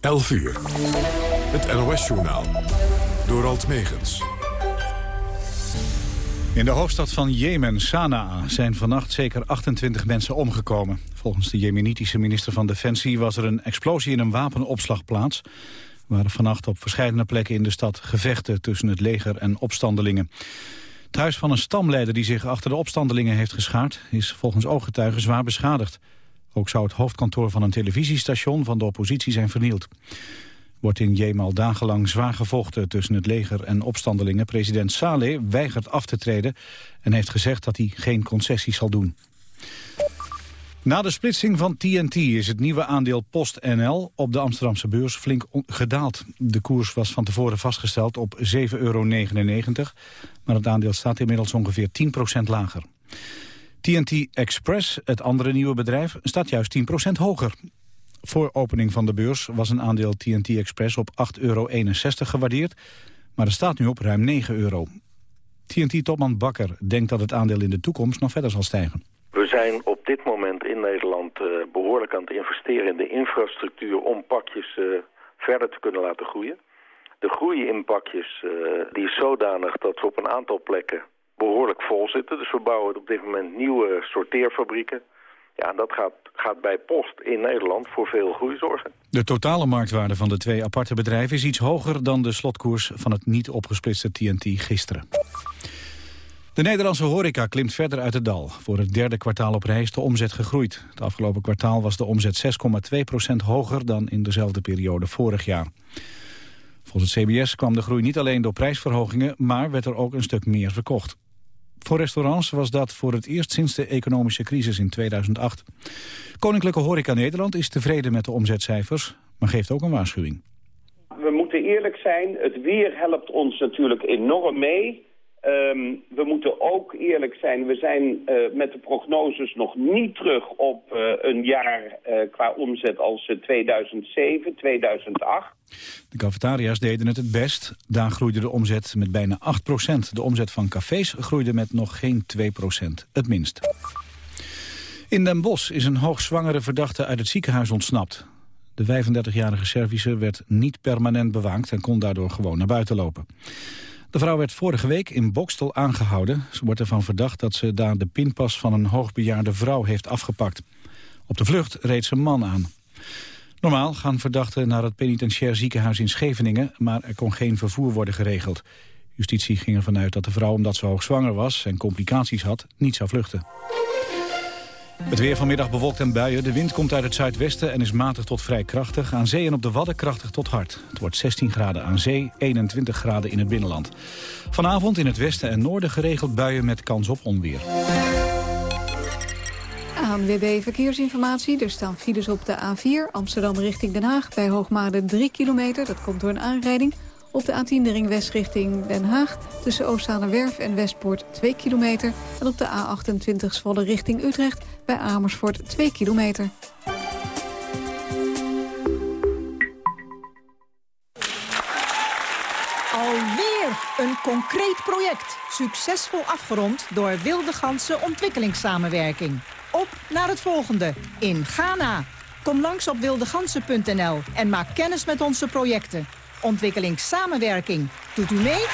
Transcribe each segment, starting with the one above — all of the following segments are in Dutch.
11 uur. Het NOS-journaal. Door Alt Megens. In de hoofdstad van Jemen, Sanaa, zijn vannacht zeker 28 mensen omgekomen. Volgens de jemenitische minister van Defensie was er een explosie in een wapenopslagplaats. Er waren vannacht op verschillende plekken in de stad gevechten tussen het leger en opstandelingen. Het huis van een stamleider die zich achter de opstandelingen heeft geschaard... is volgens ooggetuigen zwaar beschadigd. Ook zou het hoofdkantoor van een televisiestation van de oppositie zijn vernield. Wordt in Jemen dagenlang zwaar gevochten tussen het leger en opstandelingen. President Saleh weigert af te treden en heeft gezegd dat hij geen concessies zal doen. Na de splitsing van TNT is het nieuwe aandeel PostNL op de Amsterdamse beurs flink gedaald. De koers was van tevoren vastgesteld op 7,99 euro, maar het aandeel staat inmiddels ongeveer 10% lager. TNT Express, het andere nieuwe bedrijf, staat juist 10% hoger. Voor opening van de beurs was een aandeel TNT Express op 8,61 euro gewaardeerd, maar het staat nu op ruim 9 euro. TNT-topman Bakker denkt dat het aandeel in de toekomst nog verder zal stijgen. We zijn op dit moment in Nederland uh, behoorlijk aan het investeren in de infrastructuur om pakjes uh, verder te kunnen laten groeien. De groei in pakjes uh, die is zodanig dat we op een aantal plekken behoorlijk vol zitten. Dus we bouwen op dit moment nieuwe sorteerfabrieken. Ja, dat gaat, gaat bij Post in Nederland voor veel groei zorgen. De totale marktwaarde van de twee aparte bedrijven is iets hoger dan de slotkoers van het niet opgesplitste TNT gisteren. De Nederlandse horeca klimt verder uit het dal. Voor het derde kwartaal op rij is de omzet gegroeid. Het afgelopen kwartaal was de omzet 6,2% hoger dan in dezelfde periode vorig jaar. Volgens het CBS kwam de groei niet alleen door prijsverhogingen... maar werd er ook een stuk meer verkocht. Voor restaurants was dat voor het eerst sinds de economische crisis in 2008. Koninklijke Horeca Nederland is tevreden met de omzetcijfers, maar geeft ook een waarschuwing. We moeten eerlijk zijn, het weer helpt ons natuurlijk enorm mee. Um, we moeten ook eerlijk zijn, we zijn uh, met de prognoses nog niet terug op uh, een jaar uh, qua omzet als 2007, 2008. De cafetaria's deden het het best. Daar groeide de omzet met bijna 8% De omzet van cafés groeide met nog geen 2% het minst. In Den Bosch is een hoogzwangere verdachte uit het ziekenhuis ontsnapt. De 35-jarige Servische werd niet permanent bewaakt en kon daardoor gewoon naar buiten lopen. De vrouw werd vorige week in Bokstel aangehouden. Ze wordt ervan verdacht dat ze daar de pinpas van een hoogbejaarde vrouw heeft afgepakt. Op de vlucht reed ze man aan. Normaal gaan verdachten naar het penitentiair ziekenhuis in Scheveningen... maar er kon geen vervoer worden geregeld. Justitie ging ervan uit dat de vrouw, omdat ze hoogzwanger was... en complicaties had, niet zou vluchten. Het weer vanmiddag bewolkt en buien. De wind komt uit het zuidwesten en is matig tot vrij krachtig. Aan zee en op de Wadden krachtig tot hard. Het wordt 16 graden aan zee, 21 graden in het binnenland. Vanavond in het westen en noorden geregeld buien met kans op onweer. ANWB Verkeersinformatie. Er staan files op de A4 Amsterdam richting Den Haag... bij Hoogmade 3 kilometer. Dat komt door een aanrijding. Op de A10 de ring west richting Den Haag tussen Oostzaanerwerf en Westpoort 2 kilometer. En op de A28 Zwolle richting Utrecht bij Amersfoort 2 kilometer. Alweer een concreet project. Succesvol afgerond door Wilde Ganse Ontwikkelingssamenwerking. Op naar het volgende in Ghana. Kom langs op wildegansen.nl en maak kennis met onze projecten. Ontwikkelingssamenwerking. Doet u mee?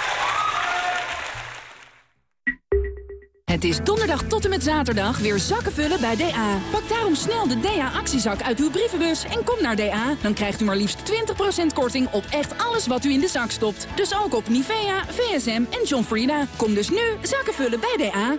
Het is donderdag tot en met zaterdag weer zakken vullen bij DA. Pak daarom snel de DA-actiezak uit uw brievenbus en kom naar DA. Dan krijgt u maar liefst 20% korting op echt alles wat u in de zak stopt. Dus ook op Nivea, VSM en John Frieda. Kom dus nu zakken vullen bij DA.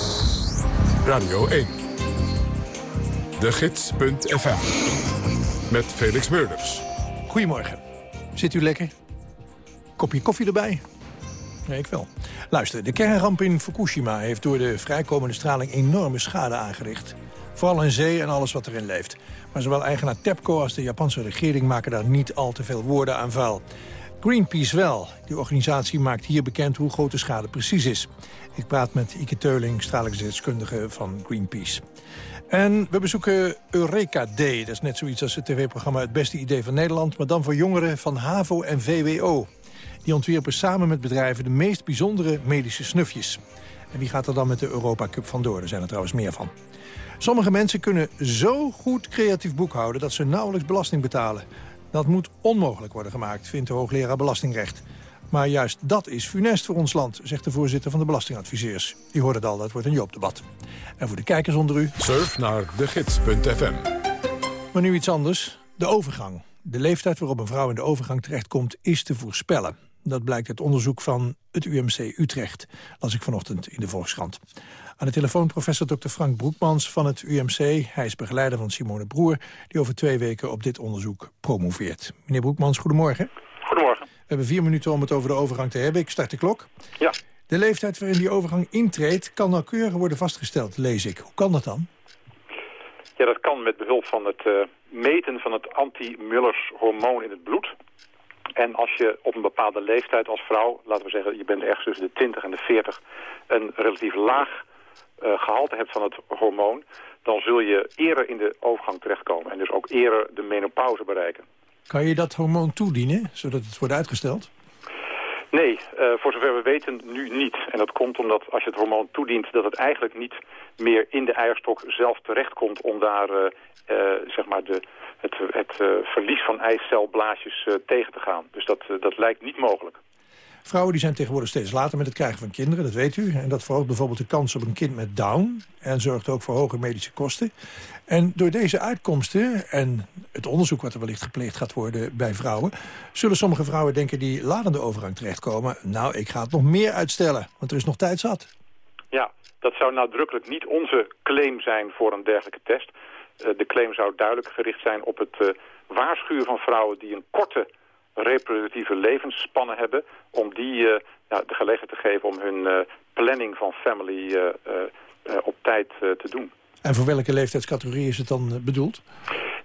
Radio 1. De Gids.fm. Met Felix Meurders. Goedemorgen. Zit u lekker? Kopje koffie erbij? Nee, ik wel. Luister, de kernramp in Fukushima heeft door de vrijkomende straling enorme schade aangericht. Vooral in zee en alles wat erin leeft. Maar zowel eigenaar TEPCO als de Japanse regering maken daar niet al te veel woorden aan vuil. Greenpeace wel. Die organisatie maakt hier bekend hoe groot de schade precies is. Ik praat met Ike Teuling, stralingsdeskundige van Greenpeace. En we bezoeken Eureka Day. Dat is net zoiets als het tv-programma Het Beste Idee van Nederland... maar dan voor jongeren van HAVO en VWO. Die ontwierpen samen met bedrijven de meest bijzondere medische snufjes. En wie gaat er dan met de Europa Cup vandoor? Er zijn er trouwens meer van. Sommige mensen kunnen zo goed creatief boekhouden... dat ze nauwelijks belasting betalen. Dat moet onmogelijk worden gemaakt, vindt de hoogleraar Belastingrecht. Maar juist dat is funest voor ons land, zegt de voorzitter van de Belastingadviseurs. U hoort het al, dat wordt een Joopdebat. En voor de kijkers onder u... Surf naar degids.fm. Maar nu iets anders. De overgang. De leeftijd waarop een vrouw in de overgang terechtkomt is te voorspellen. Dat blijkt uit onderzoek van het UMC Utrecht, las ik vanochtend in de Volkskrant. Aan de telefoon professor Dr. Frank Broekmans van het UMC. Hij is begeleider van Simone Broer, die over twee weken op dit onderzoek promoveert. Meneer Broekmans, goedemorgen. Goedemorgen. We hebben vier minuten om het over de overgang te hebben. Ik start de klok. Ja. De leeftijd waarin die overgang intreedt kan nauwkeurig worden vastgesteld, lees ik. Hoe kan dat dan? Ja, dat kan met behulp van het uh, meten van het anti-Mullers hormoon in het bloed. En als je op een bepaalde leeftijd als vrouw, laten we zeggen, je bent ergens tussen de 20 en de 40, een relatief laag uh, gehalte hebt van het hormoon, dan zul je eerder in de overgang terechtkomen en dus ook eerder de menopauze bereiken. Kan je dat hormoon toedienen, zodat het wordt uitgesteld? Nee, uh, voor zover we weten nu niet. En dat komt omdat als je het hormoon toedient... dat het eigenlijk niet meer in de eierstok zelf terechtkomt... om daar uh, uh, zeg maar de, het, het verlies van eicelblaasjes tegen te gaan. Dus dat, dat lijkt niet mogelijk. Vrouwen die zijn tegenwoordig steeds later met het krijgen van kinderen, dat weet u. En dat verhoogt bijvoorbeeld de kans op een kind met Down. En zorgt ook voor hoge medische kosten. En door deze uitkomsten en het onderzoek wat er wellicht gepleegd gaat worden bij vrouwen... zullen sommige vrouwen denken die ladende overgang terechtkomen... nou, ik ga het nog meer uitstellen, want er is nog tijd zat. Ja, dat zou nadrukkelijk niet onze claim zijn voor een dergelijke test. Uh, de claim zou duidelijk gericht zijn op het uh, waarschuwen van vrouwen... die een korte reproductieve levensspannen hebben... om die uh, ja, de gelegenheid te geven om hun uh, planning van family uh, op tijd te doen. En voor welke leeftijdscategorie is het dan bedoeld?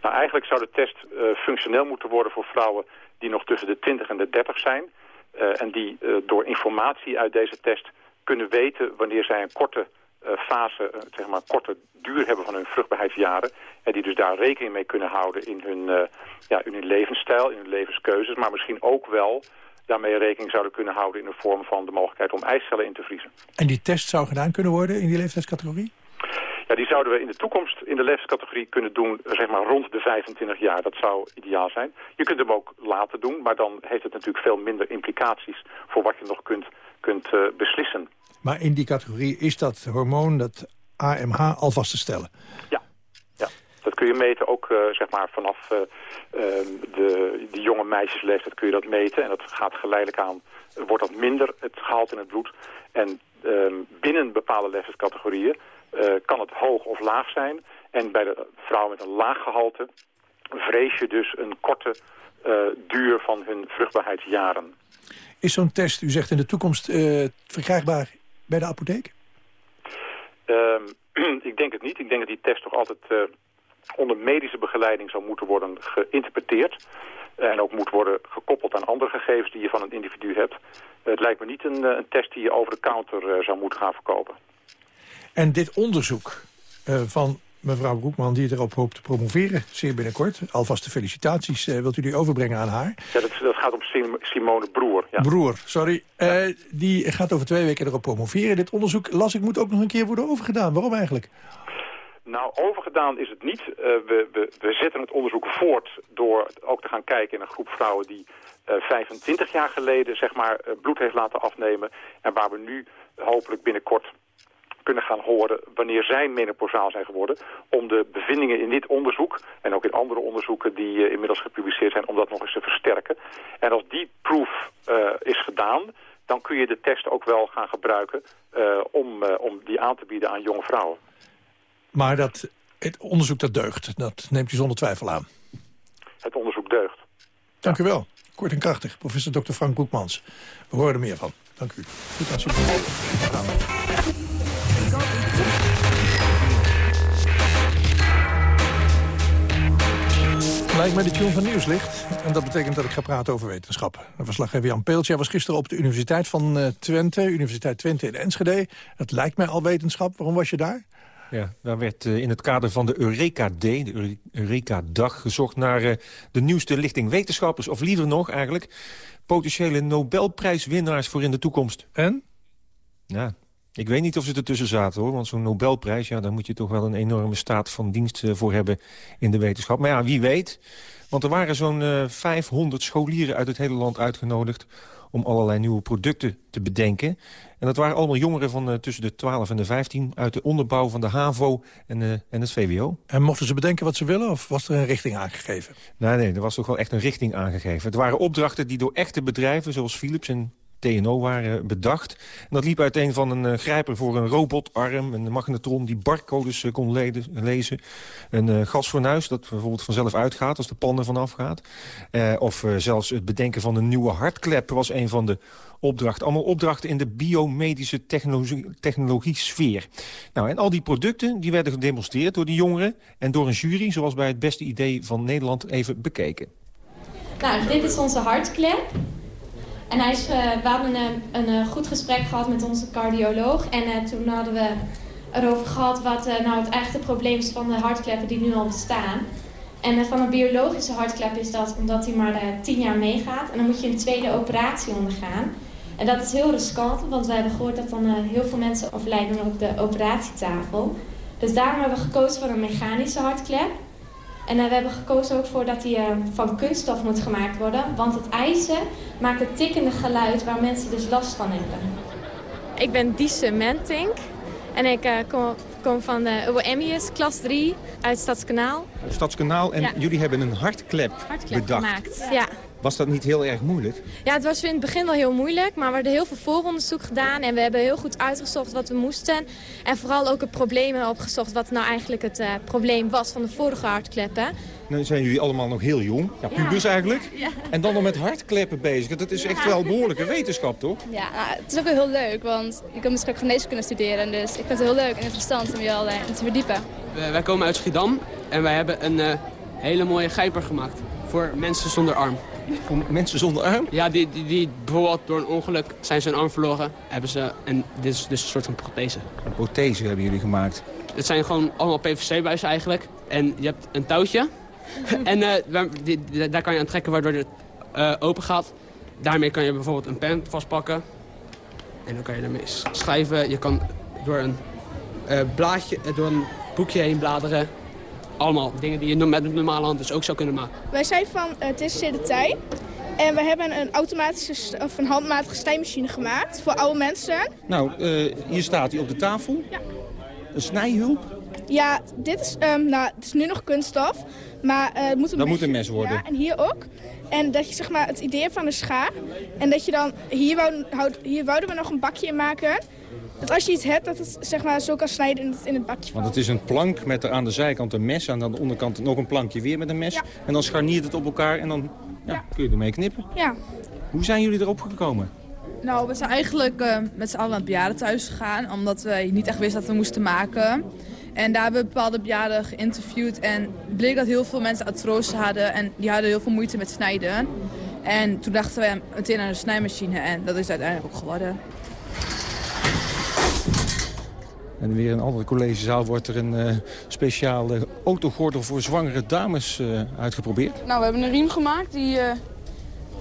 Nou, eigenlijk zou de test functioneel moeten worden voor vrouwen... die nog tussen de 20 en de 30 zijn... en die door informatie uit deze test kunnen weten... wanneer zij een korte fase, zeg maar, korte duur hebben van hun vruchtbaarheidsjaren. En die dus daar rekening mee kunnen houden in hun, uh, ja, in hun levensstijl, in hun levenskeuzes. Maar misschien ook wel daarmee rekening zouden kunnen houden in de vorm van de mogelijkheid om eicellen in te vriezen. En die test zou gedaan kunnen worden in die leeftijdscategorie? Ja, die zouden we in de toekomst in de leeftijdscategorie kunnen doen, zeg maar rond de 25 jaar. Dat zou ideaal zijn. Je kunt hem ook later doen, maar dan heeft het natuurlijk veel minder implicaties voor wat je nog kunt, kunt uh, beslissen. Maar in die categorie is dat hormoon, dat AMH, al vast te stellen? Ja. ja. Dat kun je meten ook uh, zeg maar vanaf uh, de, de jonge meisjesleeftijd kun je dat meten. En dat gaat geleidelijk aan, wordt dat minder het gehalte in het bloed. En binnen bepaalde leeftijdscategorieën uh, kan het hoog of laag zijn. En bij de vrouwen met een laag gehalte vrees je dus een korte duur van hun vruchtbaarheidsjaren. Is zo'n test, u zegt in de toekomst, verkrijgbaar bij de apotheek? Um, ik denk het niet. Ik denk dat die test toch altijd uh, onder medische begeleiding zou moeten worden geïnterpreteerd. En ook moet worden gekoppeld aan andere gegevens die je van een individu hebt. het lijkt me niet een, een, test die je over de counter zou moeten gaan verkopen. En dit onderzoek uh, van mevrouw Broekman, die erop hoopt te promoveren, zeer binnenkort. Alvast de felicitaties. Uh, wilt u die overbrengen aan haar? Ja, dat, dat gaat om Simone Broer. Ja. Broer, sorry. Ja. Uh, die gaat over twee weken erop promoveren. Dit onderzoek, las ik, moet ook nog een keer worden overgedaan. Waarom eigenlijk? Nou, overgedaan is het niet. Uh, we, we, we zetten het onderzoek voort door ook te gaan kijken in een groep vrouwen die uh, 25 jaar geleden zeg maar, bloed heeft laten afnemen. En waar we nu hopelijk binnenkort kunnen gaan horen wanneer zij menopausaal zijn geworden... om de bevindingen in dit onderzoek en ook in andere onderzoeken die uh, inmiddels gepubliceerd zijn... om dat nog eens te versterken. En als die proef uh, is gedaan, dan kun je de test ook wel gaan gebruiken... Uh, om, om die aan te bieden aan jonge vrouwen. Maar dat, het onderzoek dat deugt, dat neemt u zonder twijfel aan? Het onderzoek deugt. Dank u wel. Kort en krachtig, professor Dr. Frank Boekmans. We horen er meer van. Dank u. Goed, alsjeblieft. Lijkt mij de tune van Nieuwslicht. En dat betekent dat ik ga praten over wetenschap. Verslag verslaggever Jan Peeltje was gisteren op de Universiteit van eh, Twente. Universiteit Twente in Enschede. Het lijkt mij al wetenschap. Waarom was je daar? Ja, daar werd eh, in het kader van de Eureka D, de Eureka-dag, gezocht naar eh, de nieuwste lichting wetenschappers. Of liever nog eigenlijk, potentiële Nobelprijswinnaars voor in de toekomst. En? Ja, ik weet niet of ze ertussen zaten, hoor. Want zo'n Nobelprijs, ja, daar moet je toch wel een enorme staat van dienst uh, voor hebben in de wetenschap. Maar ja, wie weet. Want er waren zo'n uh, 500 scholieren uit het hele land uitgenodigd om allerlei nieuwe producten te bedenken. En dat waren allemaal jongeren van uh, tussen de 12 en de 15... uit de onderbouw van de HAVO en, uh, en het VWO. En mochten ze bedenken wat ze willen of was er een richting aangegeven? Nee, nee, er was toch wel echt een richting aangegeven. Het waren opdrachten die door echte bedrijven zoals Philips en TNO waren bedacht. Dat liep uiteen van een uh, grijper voor een robotarm... een magnetron die barcodes uh, kon lezen. Een uh, gasfornuis dat bijvoorbeeld vanzelf uitgaat als de pan er vanaf gaat. of zelfs het bedenken van een nieuwe hartklep was een van de opdrachten. Allemaal opdrachten in de biomedische technologie, technologie-sfeer. Nou, en al die producten die werden gedemonstreerd door die jongeren... en door een jury, zoals bij het beste idee van Nederland, even bekeken. Nou, dit is onze hartklep. En hij is, uh, we hadden een, een, een, goed gesprek gehad met onze cardioloog. En uh, toen hadden we erover gehad wat nou het echte probleem is van de hartkleppen die nu al bestaan. En van een biologische hartklep is dat omdat hij maar tien jaar meegaat. En dan moet je een tweede operatie ondergaan. En dat is heel riskant, want we hebben gehoord dat dan heel veel mensen overlijden op de operatietafel. Dus daarom hebben we gekozen voor een mechanische hartklep. En uh, we hebben gekozen ook voor dat die uh, van kunststof moet gemaakt worden. Want het ijzer maakt het tikkende geluid waar mensen dus last van hebben. Ik ben Diese Mentink. En ik uh, kom, kom, van de UMIS, klas 3, uit Stadskanaal. Stadskanaal. En ja. jullie hebben een hartklep, hartklep bedacht. gemaakt. Ja. Was dat niet heel erg moeilijk? Ja, het was in het begin wel heel moeilijk, maar we hebben heel veel vooronderzoek gedaan en we hebben heel goed uitgezocht wat we moesten. En vooral ook het probleem opgezocht wat nou eigenlijk het uh, probleem was van de vorige hartkleppen. Nu zijn jullie allemaal nog heel jong, ja, pubers ja. eigenlijk. Ja. En dan nog met hartkleppen bezig. Dat is echt wel behoorlijke wetenschap, toch? Ja, nou, het is ook wel heel leuk, want je kunt misschien ook geneeskunde studeren. Dus ik vind het heel leuk en interessant om je al uh, te verdiepen. Wij komen uit Schiedam en wij hebben een uh, hele mooie gijper gemaakt voor mensen zonder arm. Voor mensen zonder arm? Ja, die, die, die bijvoorbeeld door een ongeluk zijn ze een arm verloren. Hebben ze, en dit is dus een soort van prothese. Een prothese hebben jullie gemaakt? Het zijn gewoon allemaal PVC-buizen eigenlijk. En je hebt een touwtje. en uh, die, die, daar kan je aan trekken waardoor het uh, open gaat. Daarmee kan je bijvoorbeeld een pen vastpakken. En dan kan je ermee schrijven. Je kan door een, uh, blaadje, door een boekje heen bladeren allemaal dingen die je met een normale hand dus ook zou kunnen maken. Wij zijn van uh, TCC De Tij. En we hebben een automatische of een handmatige snijmachine gemaakt voor oude mensen. Nou, uh, hier staat hij op de tafel. Ja. Een snijhulp. Ja, dit is, um, nou, het is nu nog kunststof. Maar uh, het moet een dat mes, moet een mes worden. Ja, en hier ook. En dat je zeg maar het idee van de schaar. En dat je dan, hier, wou, houd, hier wouden we nog een bakje in maken. Dat als je iets hebt, dat het zeg maar, zo kan snijden in het, in het bakje. Want het is een plank met er aan de zijkant een mes. En aan de onderkant nog een plankje weer met een mes. Ja. En dan scharniert het op elkaar en dan ja, ja. kun je ermee knippen. Ja. Hoe zijn jullie erop gekomen? Nou, we zijn eigenlijk uh, met z'n allen naar het bejaardentehuis gegaan. Omdat we niet echt wisten dat we moesten maken. En daar hebben we bepaalde bejaarden geïnterviewd. En bleek dat heel veel mensen artrose hadden. En die hadden heel veel moeite met snijden. En toen dachten we meteen aan een snijmachine. En dat is uiteindelijk ook geworden. En weer in een andere collegezaal wordt er een uh, speciale autogordel voor zwangere dames uh, uitgeprobeerd. Nou, we hebben een riem gemaakt die uh,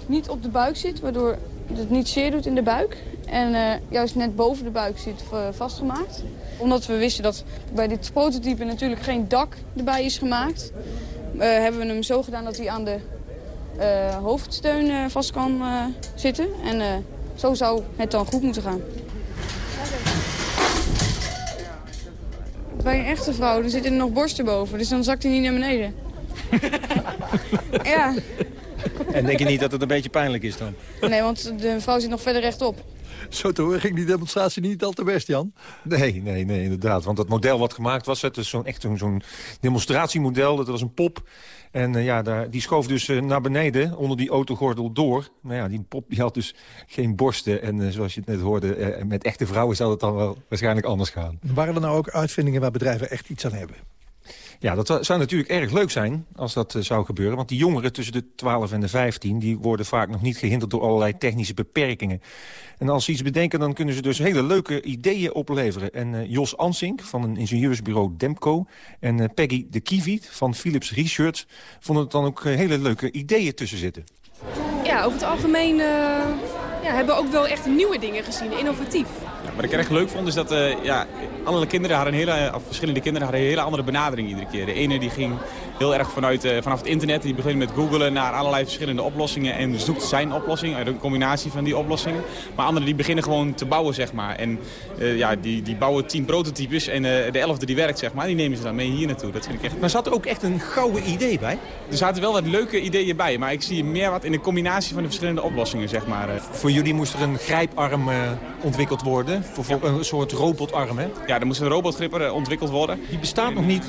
niet op de buik zit, waardoor het niet zeer doet in de buik. En juist net boven de buik zit vastgemaakt. Omdat we wisten dat bij dit prototype natuurlijk geen dak erbij is gemaakt... hebben we hem zo gedaan dat hij aan de hoofdsteun vast kan zitten. En zo zou het dan goed moeten gaan. Bij een echte vrouw er zitten er nog borsten boven, dus dan zakt hij niet naar beneden. ja. En denk je niet dat het een beetje pijnlijk is dan? Nee, want de vrouw zit nog verder rechtop. Zo te horen ging die demonstratie niet al te best, Jan. Nee, nee, nee, inderdaad. Want het model wat gemaakt was, het is zo'n echt zo'n demonstratiemodel. Dat was een pop. En uh, ja, daar, die schoof dus uh, naar beneden onder die autogordel door. Maar ja, die pop die had dus geen borsten. En uh, zoals je het net hoorde, met echte vrouwen zou het dan wel waarschijnlijk anders gaan. Waren er nou ook uitvindingen waar bedrijven echt iets aan hebben? Ja, dat zou natuurlijk erg leuk zijn als dat zou gebeuren. Want die jongeren tussen de 12 en de 15... die worden vaak nog niet gehinderd door allerlei technische beperkingen. En als ze iets bedenken, dan kunnen ze dus hele leuke ideeën opleveren. En Jos Ansink van een ingenieursbureau Demco... en Peggy de Kieviet van Philips Research... vonden het dan ook hele leuke ideeën tussen zitten. Ja, over het algemeen ja, hebben we ook wel echt nieuwe dingen gezien, innovatief. Wat ik erg leuk vond is dat uh, ja, alle kinderen hadden een hele, of verschillende kinderen hadden een hele andere benadering iedere keer. De ene die ging heel erg vanuit, uh, vanaf het internet, die begint met googlen naar allerlei verschillende oplossingen en zoekt zijn oplossing uit een combinatie van die oplossingen. Maar anderen die beginnen gewoon te bouwen, zeg maar. En uh, ja, die, die bouwen tien prototypes en de elfde die werkt, zeg maar, die nemen ze dan mee hier naartoe. Dat vind ik echt... Maar zat er ook echt een gouden idee bij? Er zaten wel wat leuke ideeën bij, maar ik zie meer wat in de combinatie van de verschillende oplossingen, zeg maar. Voor jullie moest er een grijparm ontwikkeld worden. Voor, voor een soort robotarm, hè? Ja, er moest een robotgripper ontwikkeld worden. Die bestaat nog niet,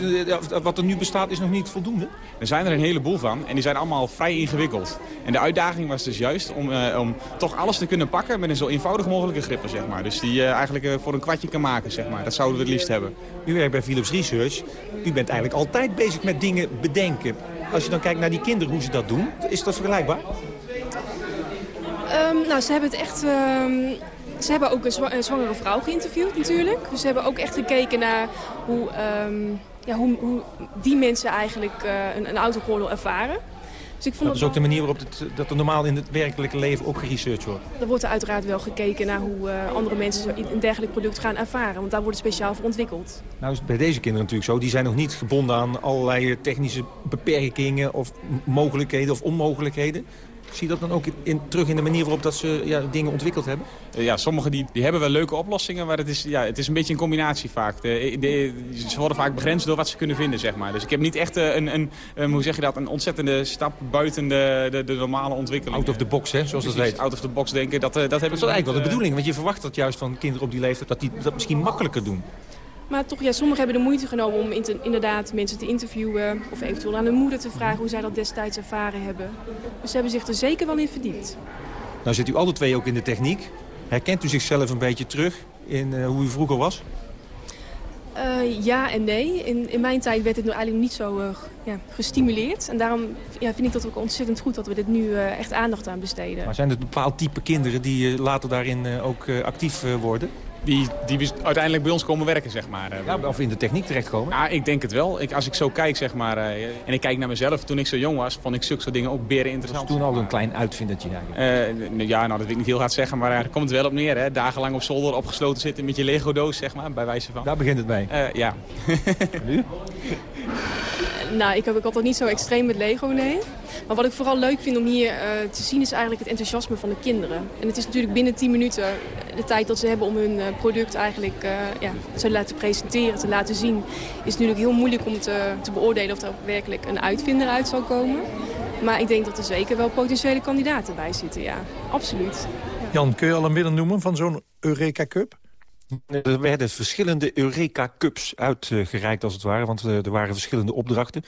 wat er nu bestaat is nog niet voldoende? Er zijn er een heleboel van en die zijn allemaal vrij ingewikkeld. En de uitdaging was dus juist om, om toch alles te kunnen pakken met een zo eenvoudig mogelijke gripper, zeg maar. Dus die je eigenlijk voor een kwartje kan maken, zeg maar. Dat zouden we het liefst hebben. U werkt bij Philips Research. U bent eigenlijk altijd bezig met dingen bedenken. Als je dan kijkt naar die kinderen, hoe ze dat doen, is dat vergelijkbaar? Um, nou, ze hebben het echt... Um, ze hebben ook een, zwangere vrouw geïnterviewd natuurlijk. Dus ze hebben ook echt gekeken naar hoe, um, ja, hoe, hoe, die mensen eigenlijk uh, een, een autogordel ervaren. Dus ik vond dat is ook de manier waarop het, dat er normaal in het werkelijke leven ook geresearched wordt? Er wordt er uiteraard wel gekeken naar hoe uh, andere mensen een dergelijk product gaan ervaren. Want daar wordt het speciaal voor ontwikkeld. Nou is bij deze kinderen natuurlijk zo. Die zijn nog niet gebonden aan allerlei technische beperkingen of mogelijkheden of onmogelijkheden. Zie je dat dan ook in, terug in de manier waarop dat ze ja, dingen ontwikkeld hebben? Ja, sommigen die, die hebben wel leuke oplossingen, maar het is, ja, het is een beetje een combinatie vaak. De, de, ze worden vaak begrensd door wat ze kunnen vinden, zeg maar. Dus ik heb niet echt eh, een, een, een hoe zeg je dat, een ontzettende stap buiten de, de, de normale ontwikkeling. Out of the box, hè, zoals dat heet. Out of the box denken, dat, eh, dat heb ik Dat is eigenlijk wel de bedoeling, want je verwacht dat juist van kinderen op die leeftijd, dat die dat misschien makkelijker doen. Maar toch, ja, sommigen hebben de moeite genomen om inderdaad mensen te interviewen... of eventueel aan hun moeder te vragen hoe zij dat destijds ervaren hebben. Dus ze hebben zich er zeker wel in verdiept. Nou zit u alle twee ook in de techniek. Herkent u zichzelf een beetje terug in uh, hoe u vroeger was? Uh, ja en nee. In, in mijn tijd werd het nu eigenlijk niet zo uh, ja, gestimuleerd. En daarom ja, vind ik dat ook ontzettend goed dat we dit nu echt aandacht aan besteden. Maar zijn het bepaald type kinderen die later daarin ook actief worden? Die, die uiteindelijk bij ons komen werken, zeg maar. Ja, of in de techniek terechtkomen? Ja, ik denk het wel. Ik, als ik zo kijk, zeg maar, uh, en ik kijk naar mezelf, toen ik zo jong was, vond ik zulke soort dingen ook beren interessant. Was toen al een klein uitvindertje eigenlijk? Uh, ja, nou, dat wil ik niet heel hard zeggen, maar daar komt het wel op neer. Hè. Dagenlang op zolder opgesloten zitten met je Lego-doos, zeg maar, bij wijze van. Daar begint het mee? Uh, ja. nu? Nou, ik heb ook altijd niet zo extreem met Lego, nee. Maar wat ik vooral leuk vind om hier uh, te zien is eigenlijk het enthousiasme van de kinderen. En het is natuurlijk binnen 10 minuten de tijd dat ze hebben om hun uh, product eigenlijk ja, te laten presenteren, te laten zien. Is natuurlijk heel moeilijk om te, te beoordelen of er werkelijk een uitvinder uit zal komen. Maar ik denk dat er zeker wel potentiële kandidaten bij zitten, ja. Absoluut. Jan, kun je al een midden noemen van zo'n Eureka Cup? Er werden verschillende Eureka-cups uitgereikt als het ware. Want eh, er waren verschillende opdrachten.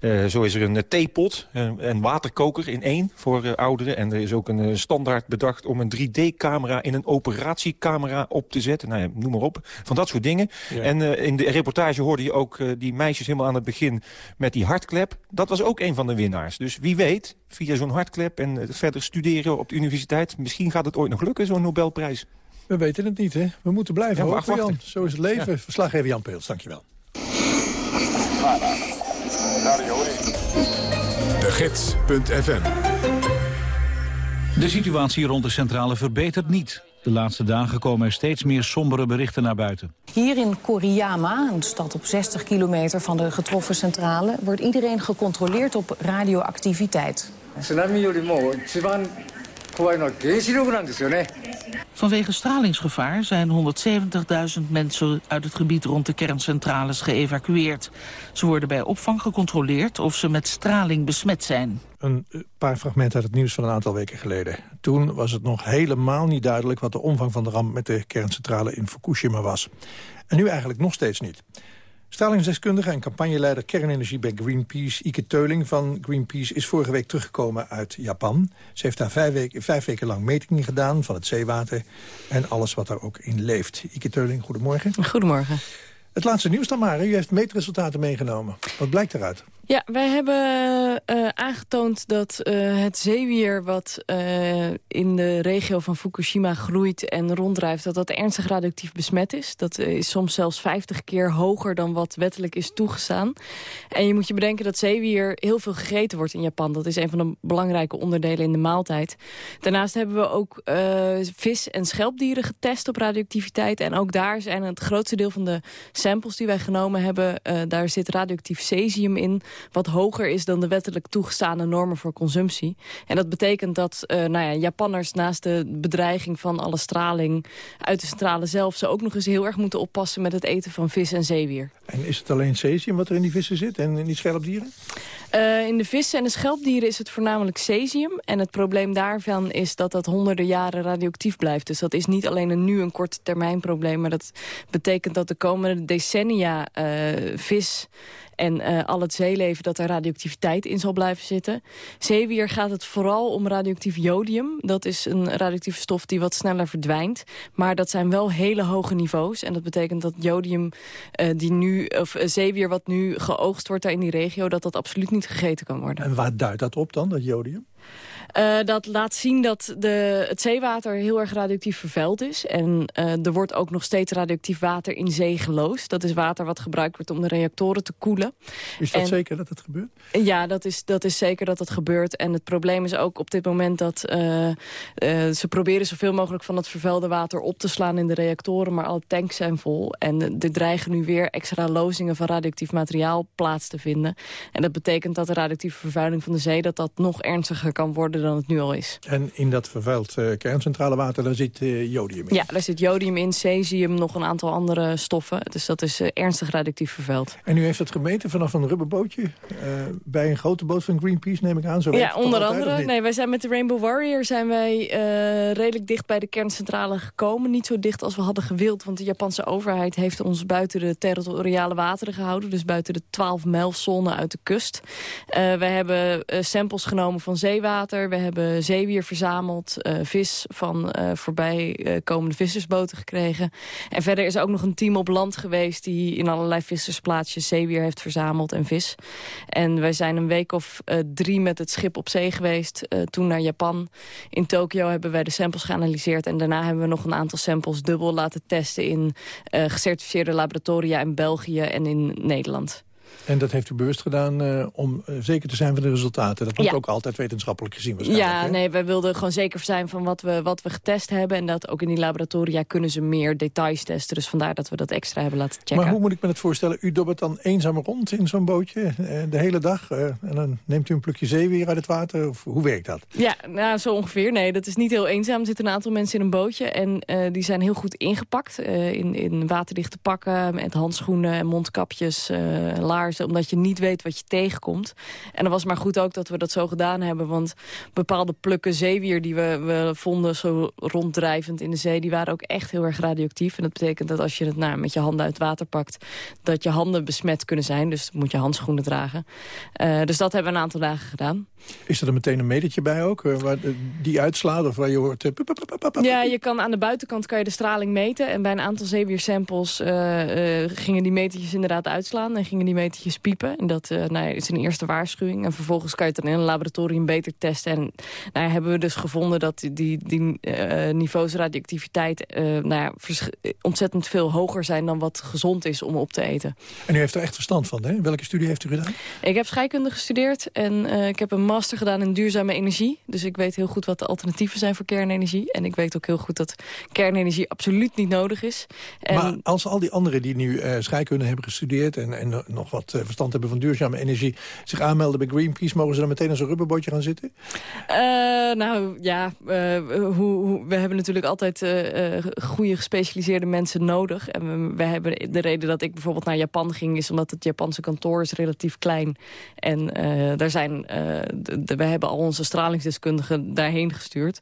Uh, zo is er een theepot, een waterkoker in één voor uh, ouderen. En er is ook een standaard bedacht om een 3D-camera in een operatiecamera op te zetten. Nou ja, noem maar op. Van dat soort dingen. Ja. En in de reportage hoorde je ook die meisjes helemaal aan het begin met die hartklep. Dat was ook een van de winnaars. Dus wie weet, via zo'n hartklep en verder studeren op de universiteit... misschien gaat het ooit nog lukken, zo'n Nobelprijs. We weten het niet, hè? We moeten blijven ja, hopen, Jan. Zo is het leven. Ja. Verslaggever Jan Peels, dankjewel. De Gids.fm De situatie rond de centrale verbetert niet. De laatste dagen komen er steeds meer sombere berichten naar buiten. Hier in Koriyama, een stad op 60 kilometer van de getroffen centrale... wordt iedereen gecontroleerd op radioactiviteit. Vanwege stralingsgevaar zijn 170.000 mensen uit het gebied rond de kerncentrales geëvacueerd. Ze worden bij opvang gecontroleerd of ze met straling besmet zijn. Een paar fragmenten uit het nieuws van een aantal weken geleden. Toen was het nog helemaal niet duidelijk wat de omvang van de ramp met de kerncentrale in Fukushima was. En nu eigenlijk nog steeds niet. Stralingsdeskundige en campagneleider kernenergie bij Greenpeace... Ike Teuling van Greenpeace is vorige week teruggekomen uit Japan. Ze heeft daar vijf weken, vijf weken lang metingen gedaan van het zeewater... en alles wat daar ook in leeft. Ike Teuling, goedemorgen. Goedemorgen. Het laatste nieuws dan maar. U heeft meetresultaten meegenomen. Wat blijkt eruit? Ja, wij hebben uh, aangetoond dat uh, het zeewier wat uh, in de regio van Fukushima groeit en ronddrijft, dat dat ernstig radioactief besmet is. Dat is soms zelfs 50 keer hoger dan wat wettelijk is toegestaan. En je moet je bedenken dat zeewier heel veel gegeten wordt in Japan. Dat is een van de belangrijke onderdelen in de maaltijd. Daarnaast hebben we ook vis- en schelpdieren getest op radioactiviteit. En ook daar zijn het grootste deel van de samples die wij genomen hebben, daar zit radioactief cesium in wat hoger is dan de wettelijk toegestane normen voor consumptie. En dat betekent dat uh, nou ja, Japanners naast de bedreiging van alle straling uit de centrale zelf... ze ook nog eens heel erg moeten oppassen met het eten van vis en zeewier. En is het alleen cesium wat er in die vissen zit en in die schelpdieren? Uh, in de vissen en de schelpdieren is het voornamelijk cesium. En het probleem daarvan is dat dat honderden jaren radioactief blijft. Dus dat is niet alleen een nu een korte termijn probleem... maar dat betekent dat de komende decennia uh, vis en uh, al het zeeleven dat er radioactiviteit in zal blijven zitten. Zeewier gaat het vooral om radioactief jodium. Dat is een radioactieve stof die wat sneller verdwijnt. Maar dat zijn wel hele hoge niveaus. En dat betekent dat jodium, uh, die nu, of uh, zeewier wat nu geoogst wordt daar in die regio... dat dat absoluut niet gegeten kan worden. En waar duidt dat op dan, dat jodium? Uh, dat laat zien dat de, het zeewater heel erg radioactief vervuild is. En uh, er wordt ook nog steeds radioactief water in zee geloosd. Dat is water wat gebruikt wordt om de reactoren te koelen. Is dat en, zeker dat het gebeurt? Ja, dat is, dat is zeker dat het gebeurt. En het probleem is ook op dit moment dat uh, ze proberen zoveel mogelijk van het vervuilde water op te slaan in de reactoren. Maar alle tanks zijn vol. En er dreigen nu weer extra lozingen van radioactief materiaal plaats te vinden. En dat betekent dat de radioactieve vervuiling van de zee dat dat nog ernstiger kan worden dan het nu al is. En in dat vervuild uh, kerncentrale water, daar zit uh, jodium in? Ja, daar zit jodium in, cesium, nog een aantal andere stoffen. Dus dat is uh, ernstig radioactief vervuild. En u heeft dat gemeten vanaf een rubberbootje bij een grote boot van Greenpeace, neem ik aan? Zo ja, onder andere. Nee, wij zijn met de Rainbow Warrior zijn wij redelijk dicht bij de kerncentrale gekomen. Niet zo dicht als we hadden gewild, want de Japanse overheid heeft ons buiten de territoriale wateren gehouden. Dus buiten de 12 mijlzone uit de kust. wij hebben samples genomen van zeewater. We hebben zeewier verzameld, uh, vis van uh, voorbijkomende uh, vissersboten gekregen. En verder is er ook nog een team op land geweest... die in allerlei vissersplaatsjes zeewier heeft verzameld en vis. En wij zijn een week of drie met het schip op zee geweest. toen naar Japan. In Tokio hebben wij de samples geanalyseerd. En daarna hebben we nog een aantal samples dubbel laten testen... in gecertificeerde laboratoria in België en in Nederland. En dat heeft u bewust gedaan uh, om uh, zeker te zijn van de resultaten. Dat moet ja. ook altijd wetenschappelijk gezien waarschijnlijk. Ja, hè? nee, wij wilden gewoon zeker zijn van wat we, wat we getest hebben. En dat ook in die laboratoria kunnen ze meer details testen. Dus vandaar dat we dat extra hebben laten checken. Maar hoe moet ik me het voorstellen? U dobbert dan eenzaam rond in zo'n bootje uh, de hele dag? en dan neemt u een plukje zeewier uit het water? Of hoe werkt dat? Ja, nou, zo ongeveer. Nee, dat is niet heel eenzaam. Er zitten een aantal mensen in een bootje. En die zijn heel goed ingepakt. in, in waterdichte pakken met handschoenen en mondkapjes, laarzen. Omdat je niet weet wat je tegenkomt. En dan was maar goed ook dat we dat zo gedaan hebben. Want bepaalde plukken zeewier die we, we vonden zo ronddrijvend in de zee... die waren ook echt heel erg radioactief. En dat betekent dat als je het nou, met je handen uit het water pakt... dat je handen besmet kunnen zijn. Dus moet je handschoenen dragen. Uh, dus dat hebben we een aantal dagen gedaan. Is er meteen een metertje bij ook? Waar die uitslaat of waar je hoort... Ja, je kan aan de buitenkant kan je de straling meten. En bij een aantal zeewiersamples uh, uh, gingen die metertjes inderdaad uitslaan. En gingen die piepen. En dat uh, nou, is een eerste waarschuwing. En vervolgens kan je het dan in een laboratorium beter testen. En nou, hebben we dus gevonden dat die, die, uh, niveaus radioactiviteit... Uh, nou ja, ontzettend veel hoger zijn dan wat gezond is om op te eten. En u heeft er echt verstand van, hè? Welke studie heeft u gedaan? Ik heb scheikunde gestudeerd en ik heb een master gedaan in duurzame energie. Dus ik weet heel goed wat de alternatieven zijn voor kernenergie. En ik weet ook heel goed dat kernenergie absoluut niet nodig is. En... Maar als al die anderen die nu scheikunde hebben gestudeerd... en, en nog wat verstand hebben van duurzame energie... zich aanmelden bij Greenpeace, mogen ze dan meteen in zo'n rubberbootje gaan zitten? Uh, nou ja, uh, hoe, hoe, we hebben natuurlijk altijd goede gespecialiseerde mensen nodig. En we, we, hebben de reden dat ik bijvoorbeeld naar Japan ging... is omdat het Japanse kantoor is relatief klein. En daar zijn, de, we hebben al onze stralingsdeskundigen daarheen gestuurd.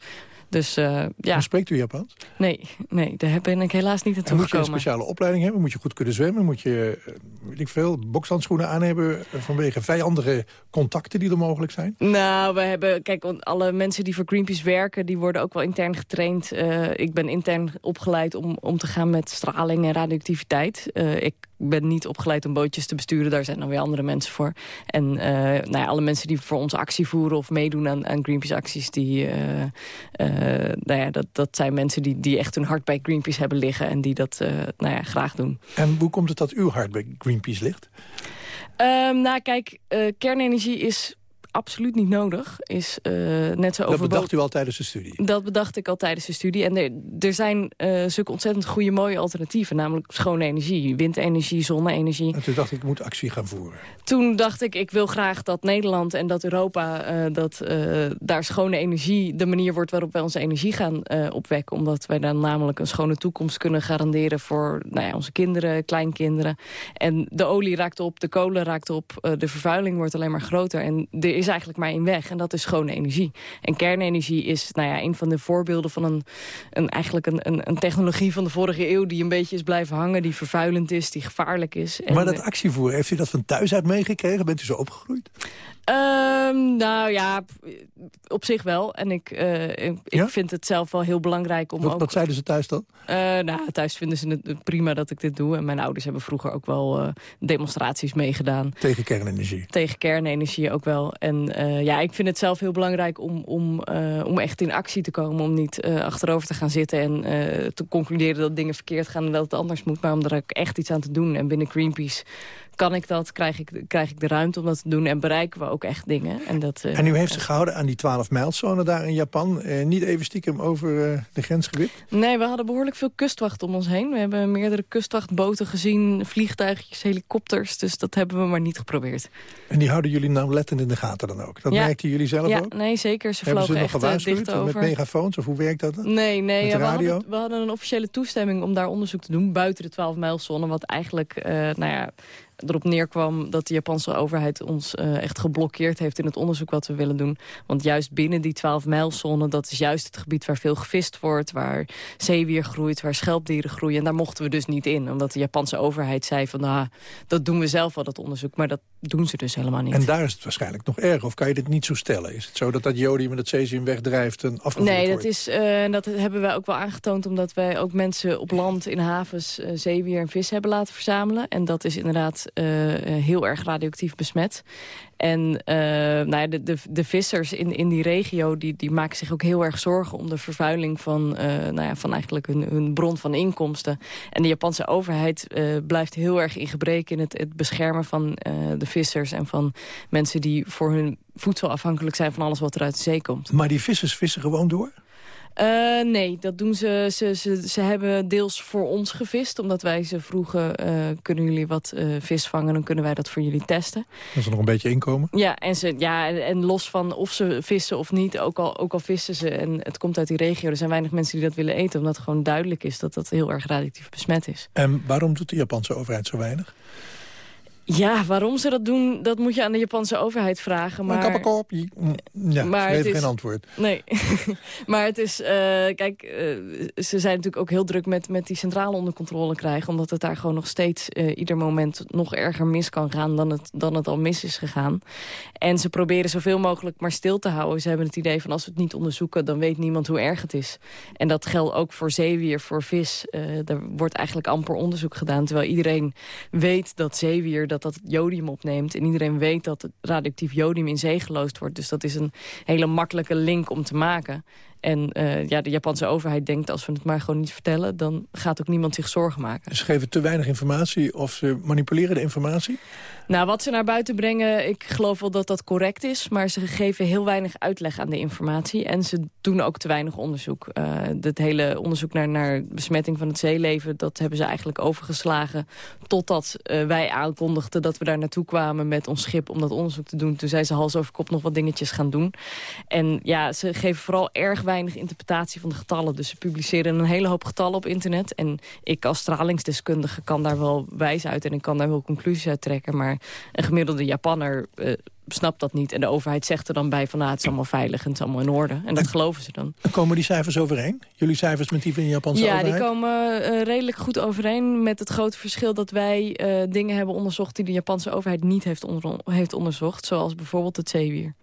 Dus, uh, ja. spreekt u Japans? Nee, nee, daar ben ik helaas niet naartoe Moet je een speciale opleiding hebben? Moet je goed kunnen zwemmen? Moet je, weet ik veel, bokshandschoenen aan hebben... vanwege vijandige contacten die er mogelijk zijn? Nou, we hebben, kijk, alle mensen die voor Greenpeace werken... die worden ook wel intern getraind. Uh, ik ben intern opgeleid om, om te gaan met straling en radioactiviteit. Uh, ik ben niet opgeleid om bootjes te besturen. Daar zijn dan weer andere mensen voor. En uh, nou ja, alle mensen die voor ons actie voeren of meedoen aan, aan Greenpeace-acties... die, uh, nou ja, dat, dat zijn mensen die, die echt hun hart bij Greenpeace hebben liggen... en die dat nou ja, graag doen. En hoe komt het dat uw hart bij Greenpeace ligt? Um, nou, kijk, kernenergie is absoluut niet nodig. Is, uh, net zo dat bedacht u al tijdens de studie? Dat bedacht ik al tijdens de studie. En er, er zijn uh, zulke ontzettend goede, mooie alternatieven. Namelijk schone energie, windenergie, zonne-energie. En toen dacht ik, ik moet actie gaan voeren. Toen dacht ik, ik wil graag dat Nederland en dat Europa... Uh, dat daar schone energie de manier wordt waarop wij onze energie gaan opwekken. Omdat wij dan namelijk een schone toekomst kunnen garanderen... voor nou ja, onze kinderen, kleinkinderen. En de olie raakt op, de kolen raakt op. de vervuiling wordt alleen maar groter. En er is is eigenlijk maar één weg en dat is schone energie. En kernenergie is nou ja, een van de voorbeelden van een, een, eigenlijk een, een, een technologie van de vorige eeuw... die een beetje is blijven hangen, die vervuilend is, die gevaarlijk is. Maar dat actievoeren, heeft u dat van thuis uit meegekregen? Bent u zo opgegroeid? Um, nou ja, op zich wel. En ik, uh, ik, ja? vind het zelf wel heel belangrijk om wat, ook... Wat zeiden ze thuis dan? Uh, nou, thuis vinden ze het prima dat ik dit doe. En mijn ouders hebben vroeger ook wel uh, demonstraties meegedaan. Tegen kernenergie? Tegen kernenergie ook wel. En ja, ik vind het zelf heel belangrijk om, om, om echt in actie te komen. Om niet achterover te gaan zitten en te concluderen dat dingen verkeerd gaan... en dat het anders moet, maar om er ook echt iets aan te doen. En binnen Greenpeace kan ik dat, krijg ik, krijg ik de ruimte om dat te doen... en bereiken we ook echt dingen. En, dat, uh, en u heeft zich gehouden aan die 12-mijlzone daar in Japan. Eh, niet even stiekem over uh, de grens gewipt? Nee, we hadden behoorlijk veel kustwacht om ons heen. We hebben meerdere kustwachtboten gezien, vliegtuigjes, helikopters. Dus dat hebben we maar niet geprobeerd. En die houden jullie nou lettend in de gaten dan ook? Dat ja. merkten jullie zelf ja, ook? nee, zeker. Ze hebben vlogen ze nog echt dicht over. met megafoons? Of hoe werkt dat dan? Nee, nee ja, we, hadden, we, hadden, een officiële toestemming om daar onderzoek te doen... buiten de 12-mijlzone, wat eigenlijk nou ja, erop neerkwam dat de Japanse overheid ons uh, echt geblokkeerd heeft in het onderzoek wat we willen doen. Want juist binnen die 12-mijlzone, dat is juist het gebied waar veel gevist wordt, waar zeewier groeit, waar schelpdieren groeien. En daar mochten we dus niet in, omdat de Japanse overheid zei van, nou, dat doen we zelf wel, dat onderzoek. Maar dat doen ze dus helemaal niet. En daar is het waarschijnlijk nog erg, of kan je dit niet zo stellen? Is het zo dat dat jodium en dat cesium wegdrijft en afgevoerd nee, wordt? Nee, dat, is, uh, dat hebben wij ook wel aangetoond, omdat wij ook mensen op land in havens uh, zeewier en vis hebben laten verzamelen. En dat is inderdaad uh, heel erg radioactief besmet. En uh, nou ja, de, de, de, vissers in, in die regio die, die maken zich ook heel erg zorgen... om de vervuiling van, uh, nou ja, van eigenlijk hun, hun bron van inkomsten. En de Japanse overheid uh, blijft heel erg in gebrek... in het, het beschermen van de vissers en van mensen die voor hun voedsel afhankelijk zijn... van alles wat er uit de zee komt. Maar die vissers vissen gewoon door? Uh, nee, dat doen ze, ze, ze. Ze hebben deels voor ons gevist. Omdat wij ze vroegen, uh, kunnen jullie wat uh, vis vangen? Dan kunnen wij dat voor jullie testen. Dat ze nog een beetje inkomen? Ja, en, ze, ja, en los van of ze vissen of niet. Ook al, ook al vissen ze en het komt uit die regio. Er zijn weinig mensen die dat willen eten. Omdat het gewoon duidelijk is dat dat heel erg radioactief besmet is. En waarom doet de Japanse overheid zo weinig? Ja, waarom ze dat doen, dat moet je aan de Japanse overheid vragen. Maar... Een kappenkop. Ja, maar ze heeft geen antwoord. Nee, maar het is... Uh, kijk, uh, ze zijn natuurlijk ook heel druk met, met die centrale onder controle krijgen. Omdat het daar gewoon nog steeds uh, ieder moment nog erger mis kan gaan dan het, dan het al mis is gegaan. En ze proberen zoveel mogelijk maar stil te houden. Ze hebben het idee van als we het niet onderzoeken, dan weet niemand hoe erg het is. En dat geldt ook voor zeewier, voor vis. er wordt eigenlijk amper onderzoek gedaan. Terwijl iedereen weet dat zeewier dat dat jodium opneemt. En iedereen weet dat radioactief jodium in zee geloosd wordt. Dus dat is een hele makkelijke link om te maken. En uh, ja, de Japanse overheid denkt, als we het maar gewoon niet vertellen... dan gaat ook niemand zich zorgen maken. Ze geven te weinig informatie of ze manipuleren de informatie? Nou, wat ze naar buiten brengen, ik geloof wel dat dat correct is... maar ze geven heel weinig uitleg aan de informatie. En ze doen ook te weinig onderzoek. Uh, het hele onderzoek naar, naar besmetting van het zeeleven... dat hebben ze eigenlijk overgeslagen totdat uh, wij aankondigden... dat we daar naartoe kwamen met ons schip om dat onderzoek te doen. Toen zijn ze hals over kop nog wat dingetjes gaan doen. En ja, ze geven vooral erg weinig weinig interpretatie van de getallen. Dus ze publiceren een hele hoop getallen op internet. En ik als stralingsdeskundige kan daar wel wijs uit... en ik kan daar wel conclusies uit trekken. Maar een gemiddelde Japanner uh, snapt dat niet. En de overheid zegt er dan bij van... nou, het is allemaal veilig en het is allemaal in orde. En dat geloven ze dan. Komen die cijfers overeen? Jullie cijfers met die van de Japanse ja, overheid? Ja, die komen uh, redelijk goed overeen. Met het grote verschil dat wij uh, dingen hebben onderzocht... die de Japanse overheid niet heeft, onder heeft onderzocht. Zoals bijvoorbeeld het zeewier.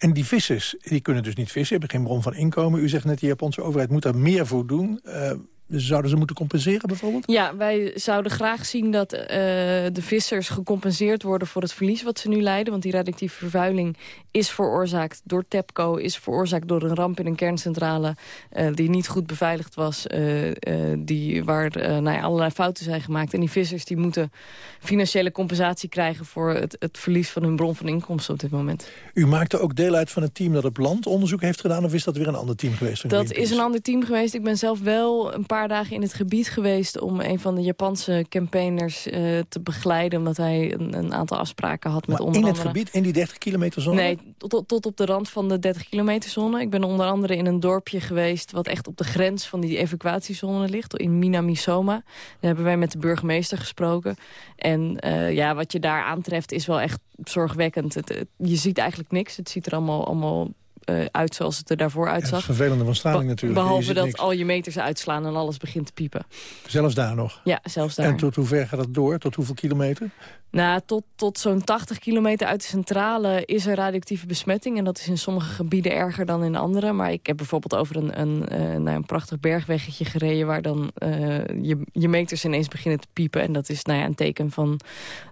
En die vissers, die kunnen dus niet vissen, hebben geen bron van inkomen. U zegt net, de Japanse overheid moet daar meer voor doen. Uh, Dus zouden ze moeten compenseren bijvoorbeeld? Ja, wij zouden graag zien dat uh, de vissers gecompenseerd worden voor het verlies wat ze nu lijden. Want die radioactieve vervuiling is veroorzaakt door TEPCO, is veroorzaakt door een ramp in een kerncentrale uh, die niet goed beveiligd was. Uh, die, waar nou ja, allerlei fouten zijn gemaakt. En die vissers die moeten financiële compensatie krijgen voor het, het verlies van hun bron van inkomsten op dit moment. U maakte ook deel uit van het team dat op land onderzoek heeft gedaan of is dat weer een ander team geweest? Dat is een ander team geweest. Ik ben zelf wel een paar dagen in het gebied geweest... om een van de Japanse campaigners uh, te begeleiden... omdat hij een, een aantal afspraken had maar met onder in het gebied, in die 30 kilometer zone? Nee, tot, tot op de rand van de 30 kilometer zone. Ik ben onder andere in een dorpje geweest... wat echt op de grens van die evacuatiezone ligt, in Minamisoma. Daar hebben wij met de burgemeester gesproken. En uh, ja, wat je daar aantreft is wel echt zorgwekkend. Het, het, je ziet eigenlijk niks. Het ziet er allemaal, allemaal uh, uit zoals het er daarvoor uitzag. Ja, vervelende van straling natuurlijk. Behalve dat niks. al je meters uitslaan en alles begint te piepen. Zelfs daar nog? Ja, zelfs daar. En tot hoe ver gaat dat door? Tot hoeveel kilometer? Nou, tot, tot zo'n 80 kilometer uit de centrale is er radioactieve besmetting. En dat is in sommige gebieden erger dan in andere. Maar ik heb bijvoorbeeld over een, een, uh, nou, een prachtig bergweggetje gereden... waar dan uh, je, je meters ineens beginnen te piepen. En dat is nou ja, een teken van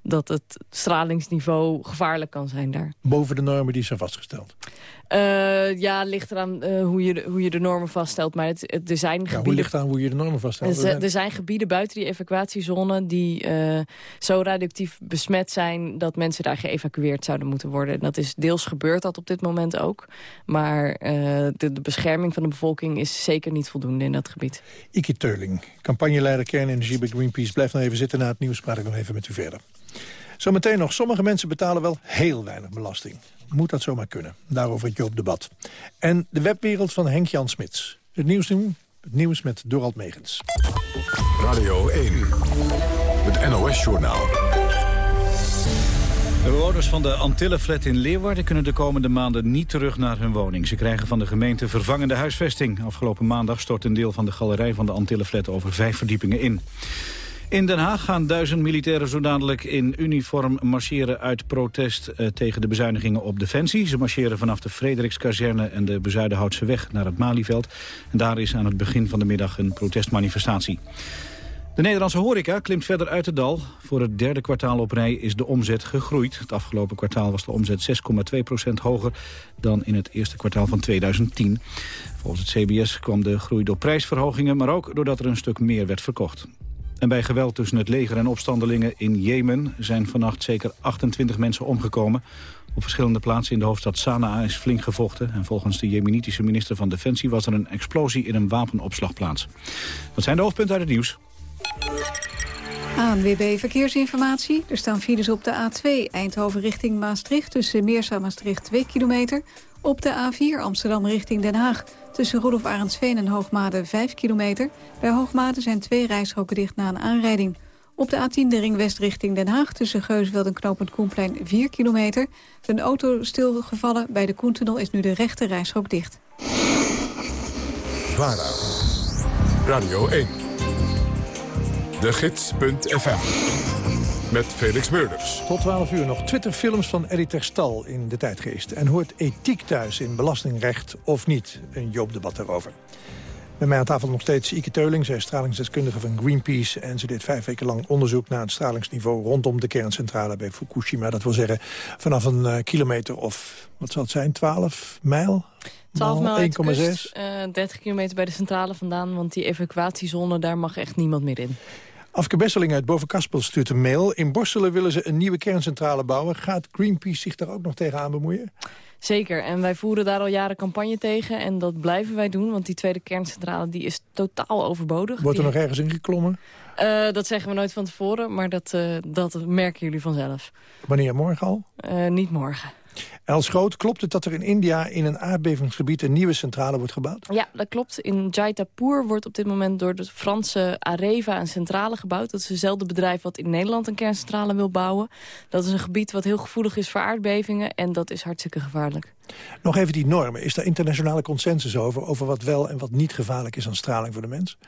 dat het stralingsniveau gevaarlijk kan zijn daar. Boven de normen die zijn vastgesteld? Uh, ja, ligt eraan uh, hoe, je de, hoe je de normen vaststelt. Maar het, het, er zijn ja, gebieden... Hoe ligt aan hoe je de normen vaststelt? Er, er zijn gebieden buiten die evacuatiezone... die uh, zo radioactief besmet zijn... dat mensen daar geëvacueerd zouden moeten worden. En dat is deels gebeurd dat op dit moment ook. Maar de, de, bescherming van de bevolking is zeker niet voldoende in dat gebied. Ike Teuling, campagneleider kernenergie bij Greenpeace. Blijf nog even zitten na het nieuws. Praat ik nog even met u verder. Zometeen nog, sommige mensen betalen wel heel weinig belasting. Moet dat zomaar kunnen? Daarover het Joop debat. En de webwereld van Henk-Jan Smits. Het nieuws nu, het nieuws met Dorald Megens. Radio 1, het NOS-journaal. De bewoners van de Antillenflat in Leeuwarden kunnen de komende maanden niet terug naar hun woning. Ze krijgen van de gemeente vervangende huisvesting. Afgelopen maandag stort een deel van de galerij van de Antillenflat over vijf verdiepingen in. In Den Haag gaan duizend militairen zo dadelijk in uniform marcheren uit protest eh, tegen de bezuinigingen op Defensie. Ze marcheren vanaf de Frederikskazerne en de Bezuidenhoutse weg naar het Malieveld. En daar is aan het begin van de middag een protestmanifestatie. De Nederlandse horeca klimt verder uit het dal. Voor het derde kwartaal op rij is de omzet gegroeid. Het afgelopen kwartaal was de omzet 6,2% hoger dan in het eerste kwartaal van 2010. Volgens het CBS kwam de groei door prijsverhogingen, maar ook doordat er een stuk meer werd verkocht. En bij geweld tussen het leger en opstandelingen in Jemen zijn vannacht zeker 28 mensen omgekomen. Op verschillende plaatsen in de hoofdstad Sanaa is flink gevochten. En volgens de jemenitische minister van Defensie was er een explosie in een wapenopslagplaats. Dat zijn de hoofdpunten uit het nieuws. ANWB Verkeersinformatie. Er staan files op de A2 Eindhoven richting Maastricht... tussen Meersa Maastricht 2 kilometer. Op de A4 Amsterdam richting Den Haag. Tussen Rudolf Arendsveen en Hoogmade 5 kilometer. Bij Hoogmade zijn twee rijstroken dicht na een aanrijding. Op de A10 de ring west richting Den Haag tussen Geusveld en Knopend Koenplein 4 kilometer. Een auto stilgevallen. Bij de Koentunnel is nu de rechte rijstrook dicht. VARA, Radio 1, de gids.fm, met Felix Meurders. Tot 12 uur nog Twitterfilms van Eddie Terstal in de tijdgeest. En hoort ethiek thuis in belastingrecht of niet? Een Joop-debat daarover. Met mij aan tafel nog steeds Ike Teuling. Zij is stralingsdeskundige van Greenpeace. En ze deed vijf weken lang onderzoek naar het stralingsniveau... rondom de kerncentrale bij Fukushima. Dat wil zeggen vanaf een uh, kilometer of, wat zal het zijn, 12 mijl? 12 mijl 1,6. Uh, 30 kilometer bij de centrale vandaan. Want die evacuatiezone, daar mag echt niemand meer in. Afke Besseling uit Bovenkaspel stuurt een mail. In Borselen willen ze een nieuwe kerncentrale bouwen. Gaat Greenpeace zich daar ook nog tegenaan bemoeien? Zeker, en wij voeren daar al jaren campagne tegen. En dat blijven wij doen, want die tweede kerncentrale die is totaal overbodig. Wordt er die... nog ergens in geklommen? Uh, dat zeggen we nooit van tevoren, maar dat, uh, dat merken jullie vanzelf. Wanneer, morgen al? Uh, niet morgen. Els Groot, klopt het dat er in India in een aardbevingsgebied een nieuwe centrale wordt gebouwd? Ja, dat klopt. In Jaitapur wordt op dit moment door de Franse Areva een centrale gebouwd. Dat is hetzelfde bedrijf wat in Nederland een kerncentrale wil bouwen. Dat is een gebied wat heel gevoelig is voor aardbevingen en dat is hartstikke gevaarlijk. Nog even die normen. Is daar internationale consensus over? Over wat wel en wat niet gevaarlijk is aan straling voor de mens?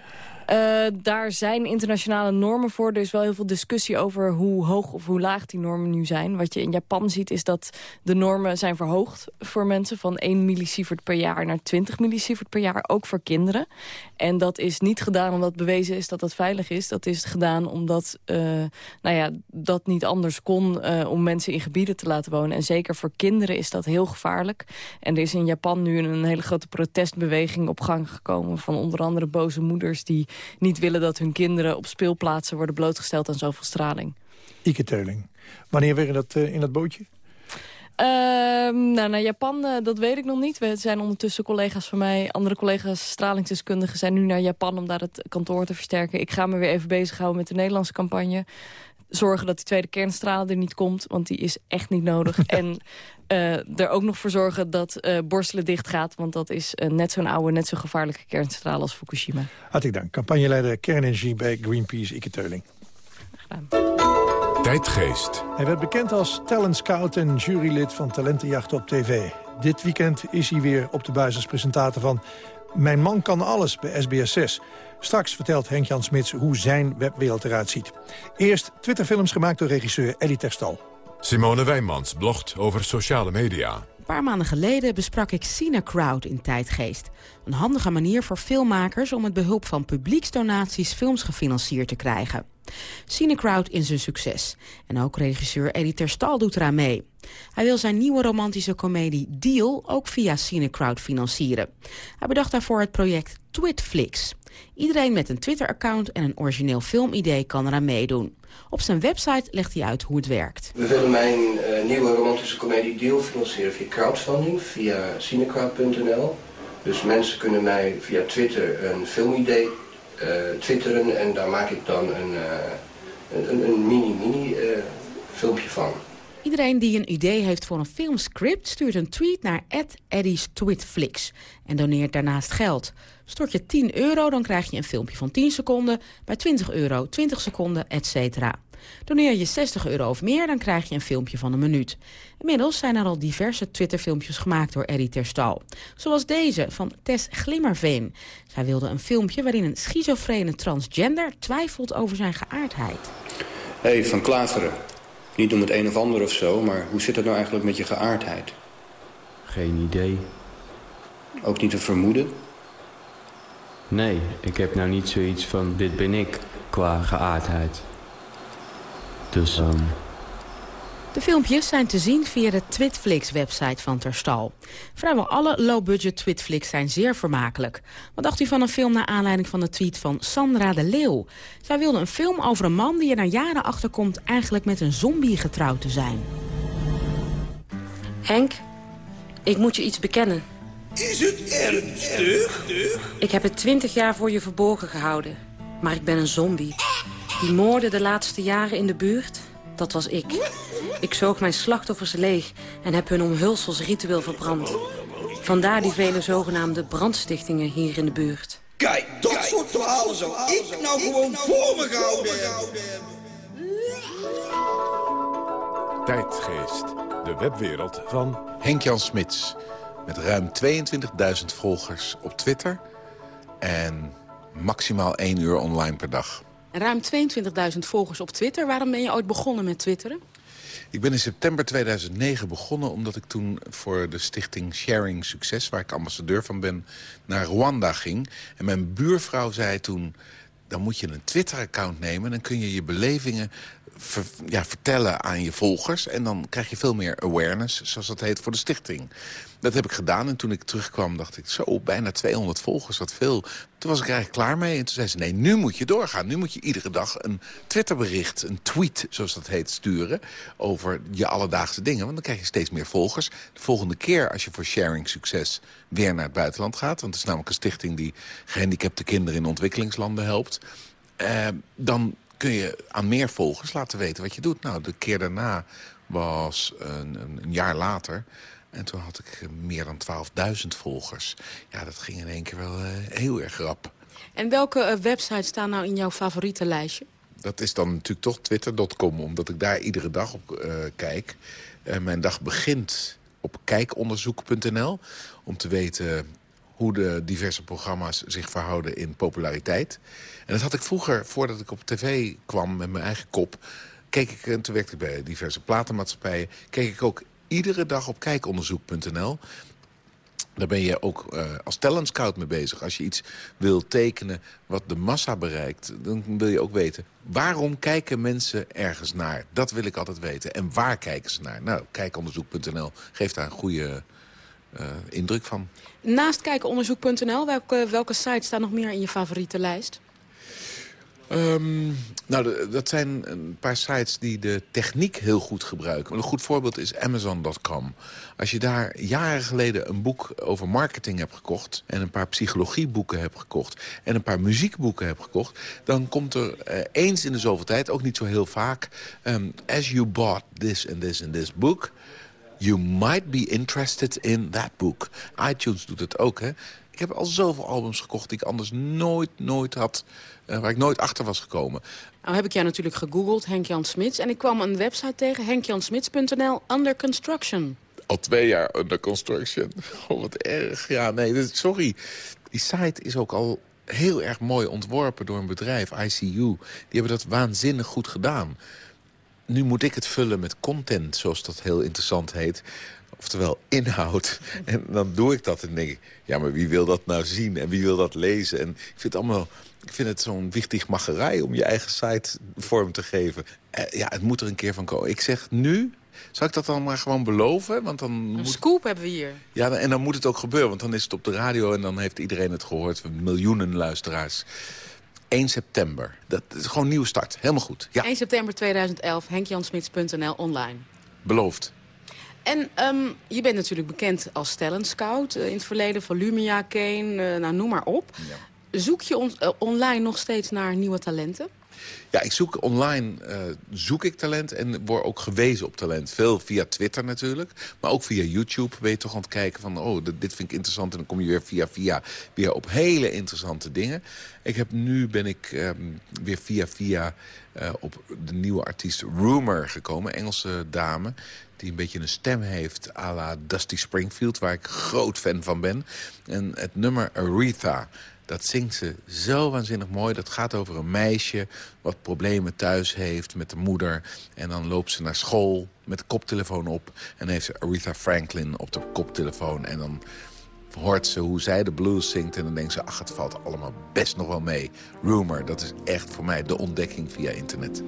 Uh, daar zijn internationale normen voor. Er is wel heel veel discussie over hoe hoog of hoe laag die normen nu zijn. Wat je in Japan ziet is dat de normen zijn verhoogd voor mensen... van 1 millisievert per jaar naar 20 millisievert per jaar, ook voor kinderen. En dat is niet gedaan omdat bewezen is dat dat veilig is. Dat is gedaan omdat uh, nou ja, dat niet anders kon uh, om mensen in gebieden te laten wonen. En zeker voor kinderen is dat heel gevaarlijk. En er is in Japan nu een hele grote protestbeweging op gang gekomen... van onder andere boze moeders die niet willen dat hun kinderen op speelplaatsen worden blootgesteld aan zoveel straling. Ike Teuling. Wanneer weer dat, uh, in dat bootje? Uh, nou, naar Japan, uh, dat weet ik nog niet. We zijn ondertussen collega's van mij, andere collega's stralingsdeskundigen... zijn nu naar Japan om daar het kantoor te versterken. Ik ga me weer even bezighouden met de Nederlandse campagne. Zorgen dat die tweede kernstralen er niet komt, want die is echt niet nodig. en uh, er ook nog voor zorgen dat uh, borstelen dicht gaat. Want dat is uh, net zo'n oude, net zo gevaarlijke kernstraal als Fukushima. Hartelijk dank. Campagneleider kernenergie bij Greenpeace, Ike Teuling. Tijdgeest. Hij werd bekend als talent scout en jurylid van Talentenjacht op tv. Dit weekend is hij weer op de buis als presentator van Mijn man kan alles bij SBS 6. Straks vertelt Henk-Jan Smits hoe zijn webwereld eruit ziet. Eerst Twitterfilms gemaakt door regisseur Ellie Terstal. Simone Wijnmans blogt over sociale media. Paar maanden geleden besprak ik Cinecrowd in Tijdgeest. Een handige manier voor filmmakers om met behulp van publieksdonaties films gefinancierd te krijgen. Cinecrowd is een succes. En ook regisseur Eddie Terstal doet eraan mee. Hij wil zijn nieuwe romantische komedie Deal ook via Cinecrowd financieren. Hij bedacht daarvoor het project Twitflix. Iedereen met een Twitter-account en een origineel filmidee kan eraan meedoen. Op zijn website legt hij uit hoe het werkt. We willen mijn uh, nieuwe romantische komedie Deal financieren via crowdfunding, via cinecrowd.nl. Dus mensen kunnen mij via Twitter een filmidee uh, twitteren en daar maak ik dan een, uh, een, een mini-mini filmpje van. Iedereen die een idee heeft voor een filmscript stuurt een tweet naar Eddie's Tweetflix en doneert daarnaast geld. Stort je 10 euro, dan krijg je een filmpje van 10 seconden, bij 20 euro 20 seconden, etc. Doneer je 60 euro of meer, dan krijg je een filmpje van een minuut. Inmiddels zijn er al diverse Twitterfilmpjes gemaakt door Eddie Terstal. Zoals deze van Tess Glimmerveen. Zij wilde een filmpje waarin een schizofrene transgender twijfelt over zijn geaardheid. Hey, Van Klaveren. Niet om het een of ander of zo, maar hoe zit het nou eigenlijk met je geaardheid? Geen idee. Ook niet een vermoeden? Nee, ik heb nou niet zoiets van dit ben ik qua geaardheid. Dus, um... De filmpjes zijn te zien via de Twitflix-website van Terstal. Vrijwel alle low-budget Twitflix zijn zeer vermakelijk. Wat dacht u van een film naar aanleiding van de tweet van Sandra de Leeuw? Zij wilde een film over een man die er na jaren achterkomt... eigenlijk met een zombie getrouwd te zijn. Henk, ik moet je iets bekennen. Is het ernstig? Ik heb het twintig jaar voor je verborgen gehouden. Maar ik ben een zombie. Die moorden de laatste jaren in de buurt, dat was ik. Ik zoog mijn slachtoffers leeg en heb hun omhulsels ritueel verbrand. Vandaar die vele zogenaamde brandstichtingen hier in de buurt. Kijk, dat soort verhalen zou ik nou gewoon voor me gehouden hebben. Tijdgeest, de webwereld van Henk-Jan Smits. Met ruim 22.000 volgers op Twitter en maximaal 1 uur online per dag. Ruim 22.000 volgers op Twitter. Waarom ben je ooit begonnen met twitteren? Ik ben in september 2009 begonnen omdat ik toen voor de stichting Sharing Succes... waar ik ambassadeur van ben, naar Rwanda ging. En mijn buurvrouw zei toen, dan moet je een Twitter-account nemen... dan kun je je belevingen ver, ja, vertellen aan je volgers... en dan krijg je veel meer awareness, zoals dat heet, voor de stichting. Dat heb ik gedaan en toen ik terugkwam dacht ik... zo, bijna 200 volgers, wat veel. Toen was ik eigenlijk klaar mee en toen zei ze... nee, nu moet je doorgaan. Nu moet je iedere dag een Twitterbericht, een tweet, zoals dat heet, sturen... over je alledaagse dingen, want dan krijg je steeds meer volgers. De volgende keer als je voor Sharing Succes weer naar het buitenland gaat... want het is namelijk een stichting die gehandicapte kinderen in ontwikkelingslanden helpt... Eh, dan kun je aan meer volgers laten weten wat je doet. Nou, de keer daarna was een, een, een jaar later... En toen had ik meer dan 12.000 volgers. Ja, dat ging in één keer wel uh, heel erg rap. En welke uh, websites staan nou in jouw favoriete lijstje? Dat is dan natuurlijk toch twitter.com, omdat ik daar iedere dag op uh, kijk. mijn dag begint op kijkonderzoek.nl... om te weten hoe de diverse programma's zich verhouden in populariteit. En dat had ik vroeger, voordat ik op tv kwam met mijn eigen kop... keek ik, en toen werkte ik bij diverse platenmaatschappijen... keek ik ook iedere dag op kijkonderzoek.nl... Daar ben je ook uh, als talentscout mee bezig. Als je iets wil tekenen wat de massa bereikt... dan wil je ook weten, waarom kijken mensen ergens naar? Dat wil ik altijd weten. En waar kijken ze naar? Nou, kijkonderzoek.nl geeft daar een goede uh, indruk van. Naast kijkenonderzoek.nl, welke, welke sites staan nog meer in je favoriete lijst? Um, nou, dat zijn een paar sites die de techniek heel goed gebruiken. Een goed voorbeeld is Amazon.com. Als je daar jaren geleden een boek over marketing hebt gekocht... en een paar psychologieboeken hebt gekocht... en een paar muziekboeken hebt gekocht... dan komt er uh, eens in de zoveel tijd, ook niet zo heel vaak... Um, as you bought this and this and this book... You might be interested in that book. iTunes doet het ook, hè. Ik heb al zoveel albums gekocht die ik anders nooit, nooit had... Uh, waar ik nooit achter was gekomen. Nou heb ik jou natuurlijk gegoogeld, Henk-Jan Smits... en ik kwam een website tegen, henkjansmits.nl, under construction. Al twee jaar under construction. Oh, wat erg. Ja, nee, sorry. Die site is ook al heel erg mooi ontworpen door een bedrijf, ICU. Die hebben dat waanzinnig goed gedaan nu moet ik het vullen met content, zoals dat heel interessant heet. Oftewel inhoud. En dan doe ik dat en denk ik... ja, maar wie wil dat nou zien en wie wil dat lezen? En ik vind het allemaal... Ik vind het zo'n wichtig macherij om je eigen site vorm te geven. Eh, ja, het moet er een keer van komen. Ik zeg nu, zal ik dat dan maar gewoon beloven? Want dan een moet... scoop hebben we hier. Ja, en dan moet het ook gebeuren. Want dan is het op de radio en dan heeft iedereen het gehoord. Miljoenen luisteraars. 1 september. Dat is gewoon een nieuwe start. Helemaal goed. Ja. 1 september 2011, henkjansmits.nl online. Beloofd. En um, je bent natuurlijk bekend als talentscout. Uh, in het verleden, Volumia, Kane, uh, nou, noem maar op. Ja. Zoek je on uh, online nog steeds naar nieuwe talenten? Ja, ik zoek online zoek ik talent en word ook gewezen op talent. Veel via Twitter natuurlijk, maar ook via YouTube ben je toch aan het kijken van... oh, dit vind ik interessant en dan kom je weer via via weer op hele interessante dingen. Ik heb nu ben ik um, weer via via uh, op de nieuwe artiest Rumor gekomen, Engelse dame die een beetje een stem heeft à la Dusty Springfield... waar ik groot fan van ben. En het nummer Aretha, dat zingt ze zo waanzinnig mooi. Dat gaat over een meisje wat problemen thuis heeft met de moeder. En dan loopt ze naar school met de koptelefoon op. En heeft ze Aretha Franklin op de koptelefoon. En dan hoort ze hoe zij de blues zingt. En dan denkt ze, ach, het valt allemaal best nog wel mee. Rumor, dat is echt voor mij de ontdekking via internet.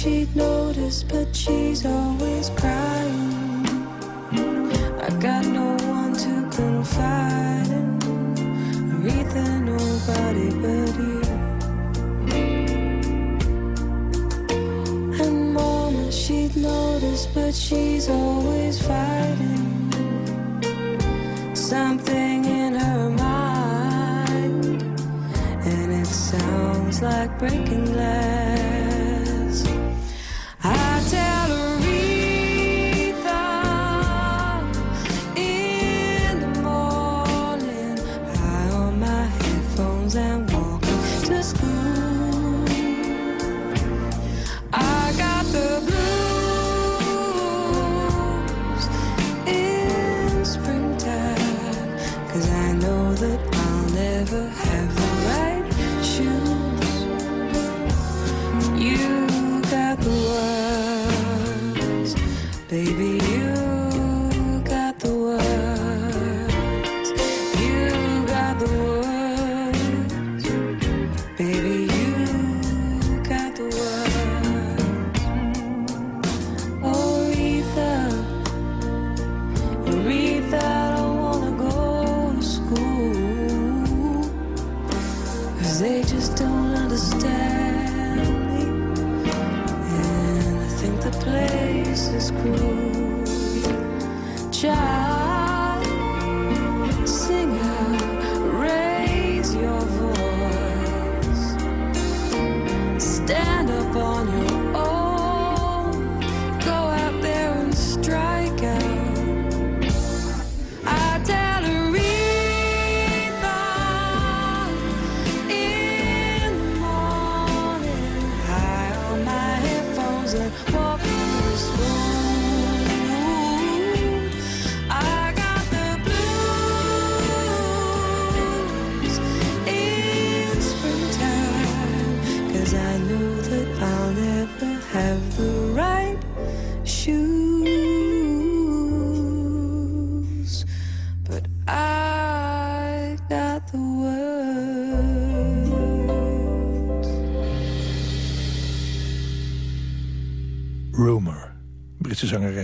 She'd notice, but she's always crying. I got no one to confide in. Aretha, nobody but you. And mama, she'd notice, but she's always fighting. Something in her mind. And it sounds like breaking glass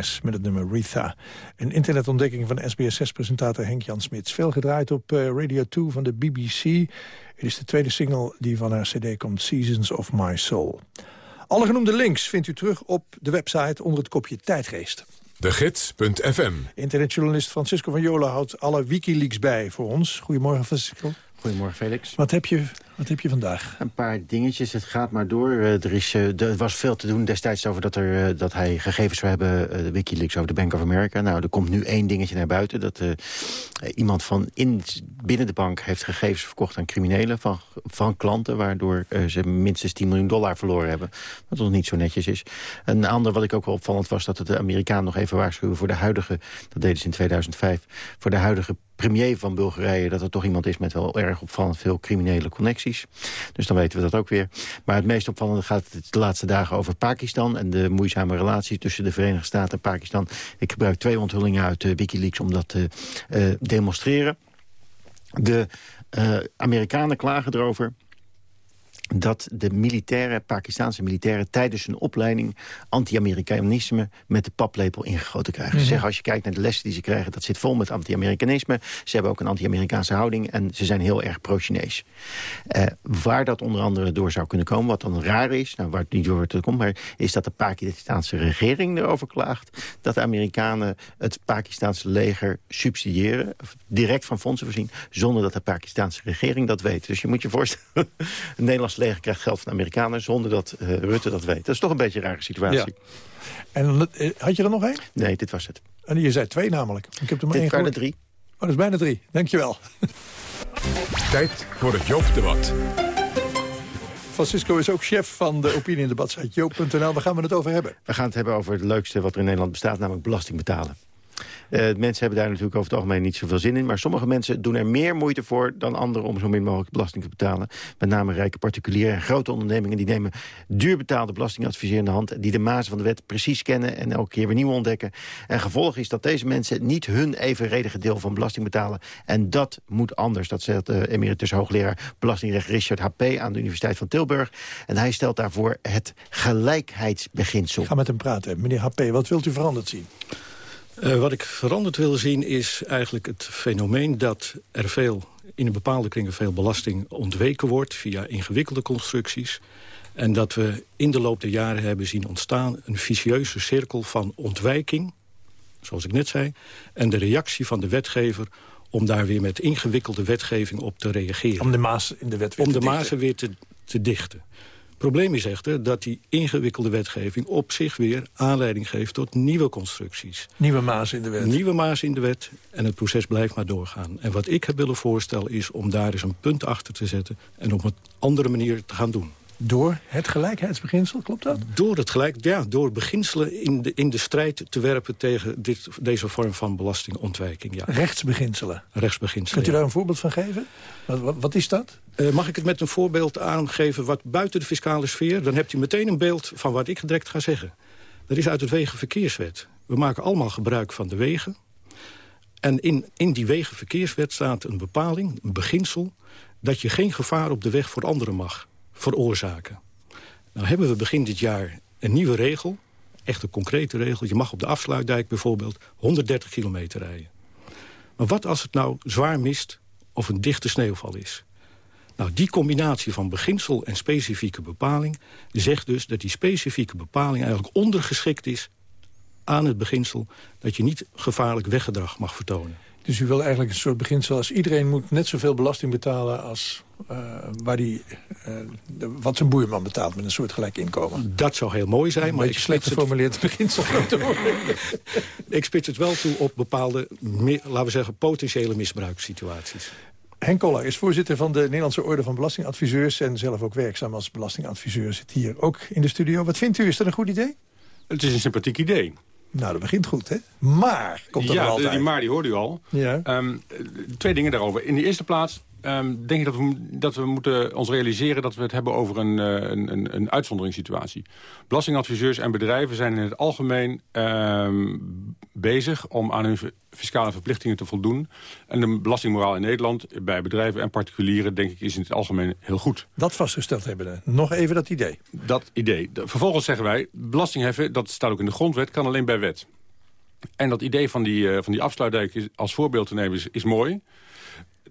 zangeres met het nummer Retha. Een internetontdekking van SBS6-presentator Henk-Jan Smits. Veel gedraaid op eh, Radio 2 van de BBC. Het is de tweede single die van haar cd komt, Seasons of My Soul. Alle genoemde links vindt u terug op de website onder het kopje Tijdgeest. De Gids.fm. Internetjournalist Francisco van Jola houdt alle Wikileaks bij voor ons. Goedemorgen, Francisco. Goedemorgen, Felix. Wat heb je, wat heb je vandaag? Een paar dingetjes, het gaat maar door. Eh, er, is, eh, er was veel te doen destijds over dat, er, eh, dat hij gegevens zou hebben... de Wikileaks over de Bank of America. Nou, er komt nu één dingetje naar buiten. Dat iemand van in, binnen de bank heeft gegevens verkocht aan criminelen... van, van klanten, waardoor ze minstens 10 miljoen dollar verloren hebben. Wat nog niet zo netjes is. Een ander wat ik ook wel opvallend was... dat het de Amerikaan nog even waarschuwen voor de huidige... dat deden ze in 2005... voor de huidige premier van Bulgarije... dat er toch iemand is met wel erg opvallend veel criminele connecties. Dus dan weten we dat ook weer. Maar het meest opvallende gaat de laatste dagen over Pakistan... en de moeizame relatie tussen de Verenigde Staten en Pakistan. Ik gebruik twee onthullingen uit uh, Wikileaks om dat te uh, demonstreren. De uh, Amerikanen klagen erover dat de militairen, Pakistanse militairen... tijdens hun opleiding anti-Amerikanisme met de paplepel ingegoten krijgen. Ze Mhm. zeggen, als je kijkt naar de lessen die ze krijgen... dat zit vol met anti-Amerikanisme. Ze hebben ook een anti-Amerikaanse houding... en ze zijn heel erg pro-Chinees. Eh, waar dat onder andere door zou kunnen komen, wat dan raar is... nou, waar het niet door te komt, maar is dat de Pakistanse regering erover klaagt... dat de Amerikanen het Pakistanse leger subsidiëren... of direct van fondsen voorzien, zonder dat de Pakistanse regering dat weet. Dus je moet je voorstellen, een Nederlands leger krijgt geld van de Amerikanen... zonder dat eh, Rutte dat weet. Dat is toch een beetje een rare situatie. En eh, had je er nog één? Nee, dit was het. En je zei twee namelijk. Ik heb er maar Dit één waren drie. Oh, dat is bijna drie. Dankjewel. Tijd voor het Joop-debat. Francisco is ook chef van de opiniedebatsite joop.nl. Waar gaan we het over hebben? We gaan het hebben over het leukste wat er in Nederland bestaat, namelijk belasting betalen. Eh, mensen hebben daar natuurlijk over het algemeen niet zoveel zin in. Maar sommige mensen doen er meer moeite voor dan anderen om zo min mogelijk belasting te betalen. Met name rijke particulieren en grote ondernemingen. Die nemen duur betaalde belastingadviseur in de hand. Die de mazen van de wet precies kennen en elke keer weer nieuw ontdekken. En gevolg is dat deze mensen niet hun evenredige deel van belasting betalen. En dat moet anders. Dat zegt de emeritus hoogleraar belastingrecht Richard H.P. aan de Universiteit van Tilburg. En hij stelt daarvoor het gelijkheidsbeginsel. Ik ga met hem praten. Meneer HP, wat wilt u veranderd zien? Eh, wat ik veranderd wil zien is eigenlijk het fenomeen dat er veel, in een bepaalde kringen veel belasting ontweken wordt via ingewikkelde constructies. En dat we in de loop der jaren hebben zien ontstaan een vicieuze cirkel van ontwijking, zoals ik net zei, en de reactie van de wetgever om daar weer met ingewikkelde wetgeving op te reageren. Om de maas in de wet weer Om te de dichten. mazen weer te, te dichten. Het probleem is echter dat die ingewikkelde wetgeving op zich weer aanleiding geeft tot nieuwe constructies. Nieuwe maas in de wet. Nieuwe maas in de wet en het proces blijft maar doorgaan. En wat ik heb willen voorstellen is om daar eens een punt achter te zetten... en op een andere manier te gaan doen. Door het gelijkheidsbeginsel, klopt dat? Door het gelijk, ja, door beginselen in de, in de strijd te werpen tegen dit, deze vorm van belastingontwijking. Ja. Rechtsbeginselen. Rechtsbeginselen. Kunt u daar een voorbeeld van geven? Wat, wat, wat is dat? Eh, mag ik het met een voorbeeld aangeven wat buiten de fiscale sfeer? Dan hebt u meteen een beeld van wat ik direct ga zeggen. Dat is uit het Wegenverkeerswet. We maken allemaal gebruik van de wegen. En in, in die Wegenverkeerswet staat een bepaling, een beginsel... dat je geen gevaar op de weg voor anderen mag veroorzaken. Nou hebben we begin dit jaar een nieuwe regel, echt een concrete regel. Je mag op de afsluitdijk bijvoorbeeld 130 kilometer rijden. Maar wat als het nou zwaar mist of een dichte sneeuwval is? Nou, die combinatie van beginsel en specifieke bepaling... zegt dus dat die specifieke bepaling eigenlijk ondergeschikt is... aan het beginsel dat je niet gevaarlijk weggedrag mag vertonen. Dus u wil eigenlijk een soort beginsel als iedereen moet net zoveel belasting betalen als eh, waar die, eh, de- wat zijn boeierman betaalt met een soort gelijk inkomen. Dat zou heel mooi zijn, Een maar beetje ik slecht spits het- geformuleerd beginsel. Ik spits het wel toe op bepaalde, laten we zeggen, potentiële misbruikssituaties. Henk Koller is voorzitter van de Nederlandse Orde van Belastingadviseurs... en zelf ook werkzaam als belastingadviseur. Zit hier ook in de studio. Wat vindt u? Is dat een goed idee? Het is een sympathiek idee. Nou, dat begint goed, hè? Maar, komt er ja, wel altijd. die maar die hoorde u al. Ja. Ehm, eh, twee dingen daarover. In de eerste plaats, ehm, denk ik dat we, dat we moeten ons realiseren... dat we het hebben over een, eh, een, een, een uitzonderingssituatie. Belastingadviseurs en bedrijven zijn in het algemeen ehm, bezig... om aan hun fiscale verplichtingen te voldoen. En de belastingmoraal in Nederland bij bedrijven en particulieren... denk ik is in het algemeen heel goed. Dat vastgesteld hebben. Nog even dat idee. Dat idee. De- Vervolgens zeggen wij, belastingheffen, dat staat ook in de grondwet... kan alleen bij wet. En dat idee van die, eh, van die afsluitdijk als voorbeeld te nemen is, is mooi.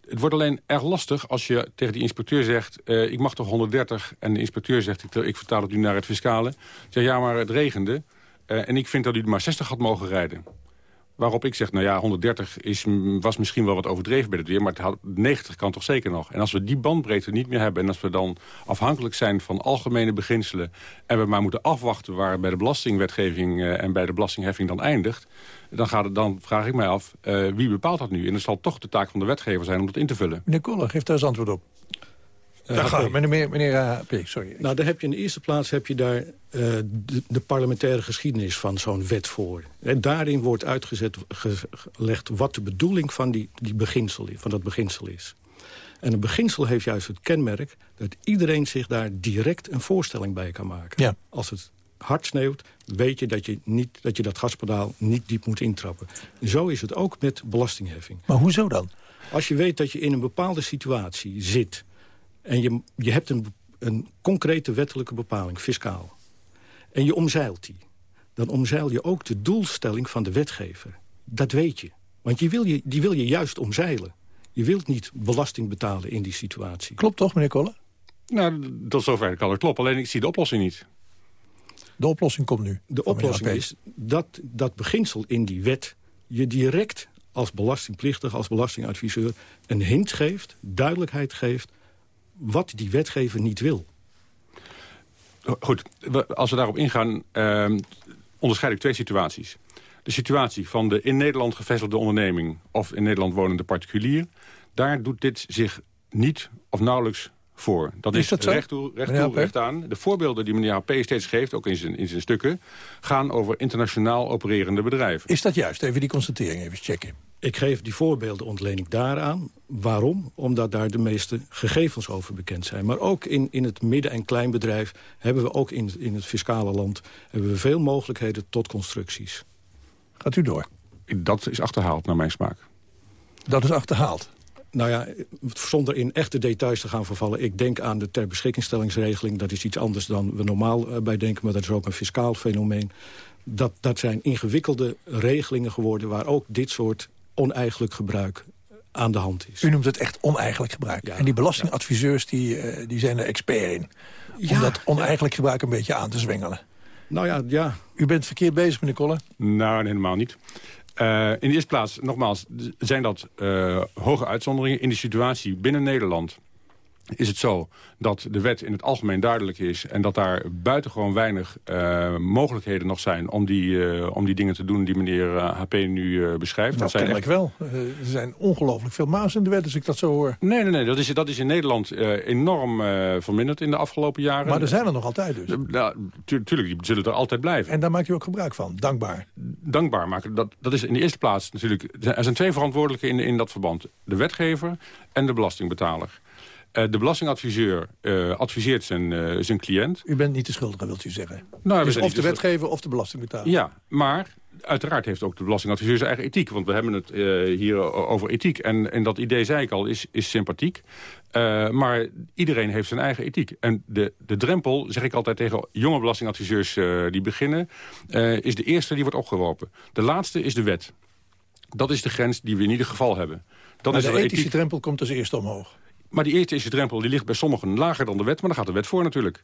Het wordt alleen erg lastig als je tegen die inspecteur zegt... eh, ik mag toch 130 en de inspecteur zegt... ik, ik vertaal het nu naar het fiscale. Zeg ja, maar het regende. eh, en ik vind dat u maar 60 had mogen rijden. Waarop ik zeg, nou ja, 130 is, was misschien wel wat overdreven bij het weer... maar het had, 90 kan toch zeker nog. En als we die bandbreedte niet meer hebben... en als we dan afhankelijk zijn van algemene beginselen... en we maar moeten afwachten waar bij de belastingwetgeving... eh, en bij de belastingheffing dan eindigt... dan, gaat het, dan vraag ik mij af, eh, wie bepaalt dat nu? En het zal toch de taak van de wetgever zijn om dat in te vullen. Meneer Koller, geef daar eens antwoord op. Eh, Dag, HP. meneer, meneer eh, P, sorry. Nou, daar heb je in de eerste plaats heb je daar eh, de, de parlementaire geschiedenis van zo'n wet voor. En daarin wordt uitgezet, ge- gelegd wat de bedoeling van, die, die beginsel, van dat beginsel is. En een beginsel heeft juist het kenmerk dat iedereen zich daar direct een voorstelling bij kan maken. Ja. Als het hard sneeuwt, weet je dat je, niet, dat je dat gaspedaal niet diep moet intrappen. Zo is het ook met belastingheffing. Maar hoezo dan? Als je weet dat je in een bepaalde situatie zit... en je, je hebt een, een concrete wettelijke bepaling, fiscaal... en je omzeilt die... dan omzeil je ook de doelstelling van de wetgever. Dat weet je. Want je wil je, die wil je juist omzeilen. Je wilt niet belasting betalen in die situatie. Klopt toch, meneer Koller? Nou, tot zover kan het kloppen. Alleen ik zie de oplossing niet. De oplossing komt nu. De oplossing is dat dat beginsel in die wet... je direct als belastingplichtig, als belastingadviseur... een hint geeft, duidelijkheid geeft... wat die wetgever niet wil. Goed, als we daarop ingaan, ehm, onderscheid ik twee situaties. De situatie van de in Nederland gevestigde onderneming... of in Nederland wonende particulier... daar doet dit zich niet of nauwelijks voor. Dat Is is, dat recht toe, recht, Meneer toe, Happé? recht aan. De voorbeelden die meneer HP steeds geeft, ook in zijn, in zijn stukken... gaan over internationaal opererende bedrijven. Is dat juist? Even die constatering even checken. Ik geef die voorbeelden ontleen ik daaraan. Waarom? Omdat daar de meeste gegevens over bekend zijn. Maar ook in, in het midden- en kleinbedrijf hebben we ook in, in het fiscale land... hebben we veel mogelijkheden tot constructies. Gaat u door. Dat is achterhaald naar mijn smaak. Dat is achterhaald. Nou ja, zonder in echte details te gaan vervallen... ik denk aan de ter beschikkingstellingsregeling. Dat is iets anders dan we normaal eh, bij denken... maar dat is ook een fiscaal fenomeen. Dat, dat zijn ingewikkelde regelingen geworden... waar ook dit soort oneigenlijk gebruik aan de hand is. U noemt het echt oneigenlijk gebruik. en die belastingadviseurs die, eh, die zijn er expert in. Om dat oneigenlijk gebruik een beetje aan te zwengelen. Nou ja, ja. U bent verkeerd bezig, meneer Koller. Nou, helemaal niet. Eh, in de eerste plaats, nogmaals, zijn dat eh, hoge uitzonderingen. In de situatie binnen Nederland is het zo dat de wet in het algemeen duidelijk is... en dat daar buitengewoon weinig eh, mogelijkheden nog zijn... om die, eh, om die dingen te doen die meneer HP nu eh, beschrijft. Nou, dat zijn kennelijk wel. Er zijn ongelooflijk veel maas in de wet, als ik dat zo hoor. Nee, nee, nee. Dat is, dat is in Nederland enorm verminderd in de afgelopen jaren. Maar er zijn er nog altijd dus. Nou, tu- tuurlijk, die zullen er altijd blijven. En daar maakt u ook gebruik van, dankbaar. dankbaar maken. Dat, dat is in de eerste plaats natuurlijk... Er zijn twee verantwoordelijken in, in dat verband. De wetgever en de belastingbetaler. Eh, de belastingadviseur eh, adviseert zijn, eh, zijn cliënt. U bent niet de schuldige, wilt u zeggen. Nou, dus of de de wetgever of de belastingbetaler. Ja, maar uiteraard heeft ook de belastingadviseur zijn eigen ethiek. Want we hebben het hier over ethiek. En, en dat idee, zei ik al, is, is sympathiek. Maar iedereen heeft zijn eigen ethiek. En de, de drempel, zeg ik altijd tegen jonge belastingadviseurs die beginnen... is de eerste die wordt opgeworpen. De laatste is de wet. Dat is de grens die we in ieder geval hebben. Dat Maar is de de ethische ethiek. drempel komt als eerste omhoog. Maar die ethische drempel die ligt bij sommigen lager dan de wet... maar dan gaat de wet voor natuurlijk.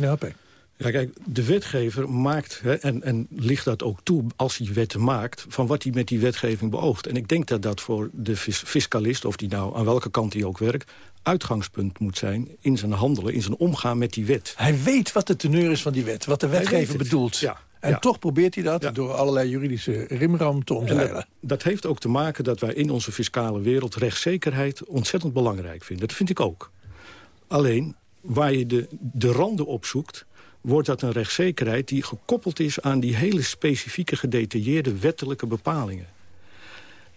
Happé. Ja, kijk, de wetgever maakt, hè, en, en ligt dat ook toe als hij wetten maakt... van wat hij met die wetgeving beoogt. En ik denk dat dat voor de fis- fiscalist, of die nou aan welke kant hij ook werkt... uitgangspunt moet zijn in zijn handelen, in zijn omgaan met die wet. Hij weet wat de teneur is van die wet, wat de wetgever bedoelt. Ja, En ja. toch probeert hij dat door allerlei juridische rimram te En omzeilen. dat, dat heeft ook te maken dat wij in onze fiscale wereld... rechtszekerheid ontzettend belangrijk vinden. Dat vind ik ook. Alleen, waar je de, de randen opzoekt... wordt dat een rechtszekerheid die gekoppeld is... aan die hele specifieke, gedetailleerde wettelijke bepalingen.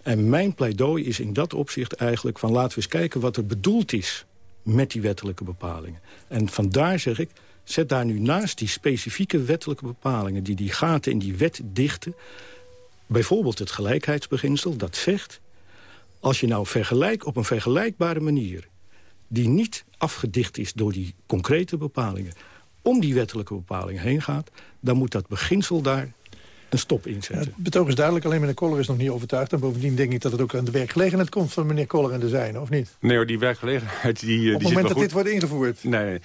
En mijn pleidooi is in dat opzicht eigenlijk van laten we eens kijken wat er bedoeld is met die wettelijke bepalingen. En vandaar zeg ik, zet daar nu naast die specifieke wettelijke bepalingen... die die gaten in die wet dichten, bijvoorbeeld het gelijkheidsbeginsel... dat zegt, als je nou vergelijkt op een vergelijkbare manier... die niet afgedicht is door die concrete bepalingen... om die wettelijke bepalingen heen gaat... dan moet dat beginsel daar een stop inzetten. het betoog is duidelijk, alleen meneer Koller is nog niet overtuigd. En bovendien denk ik dat het ook aan de werkgelegenheid komt van meneer Koller en de zijne, of niet? Nee hoor, die werkgelegenheid die, eh, Op die het moment zit dat dit wordt ingevoerd. Nee.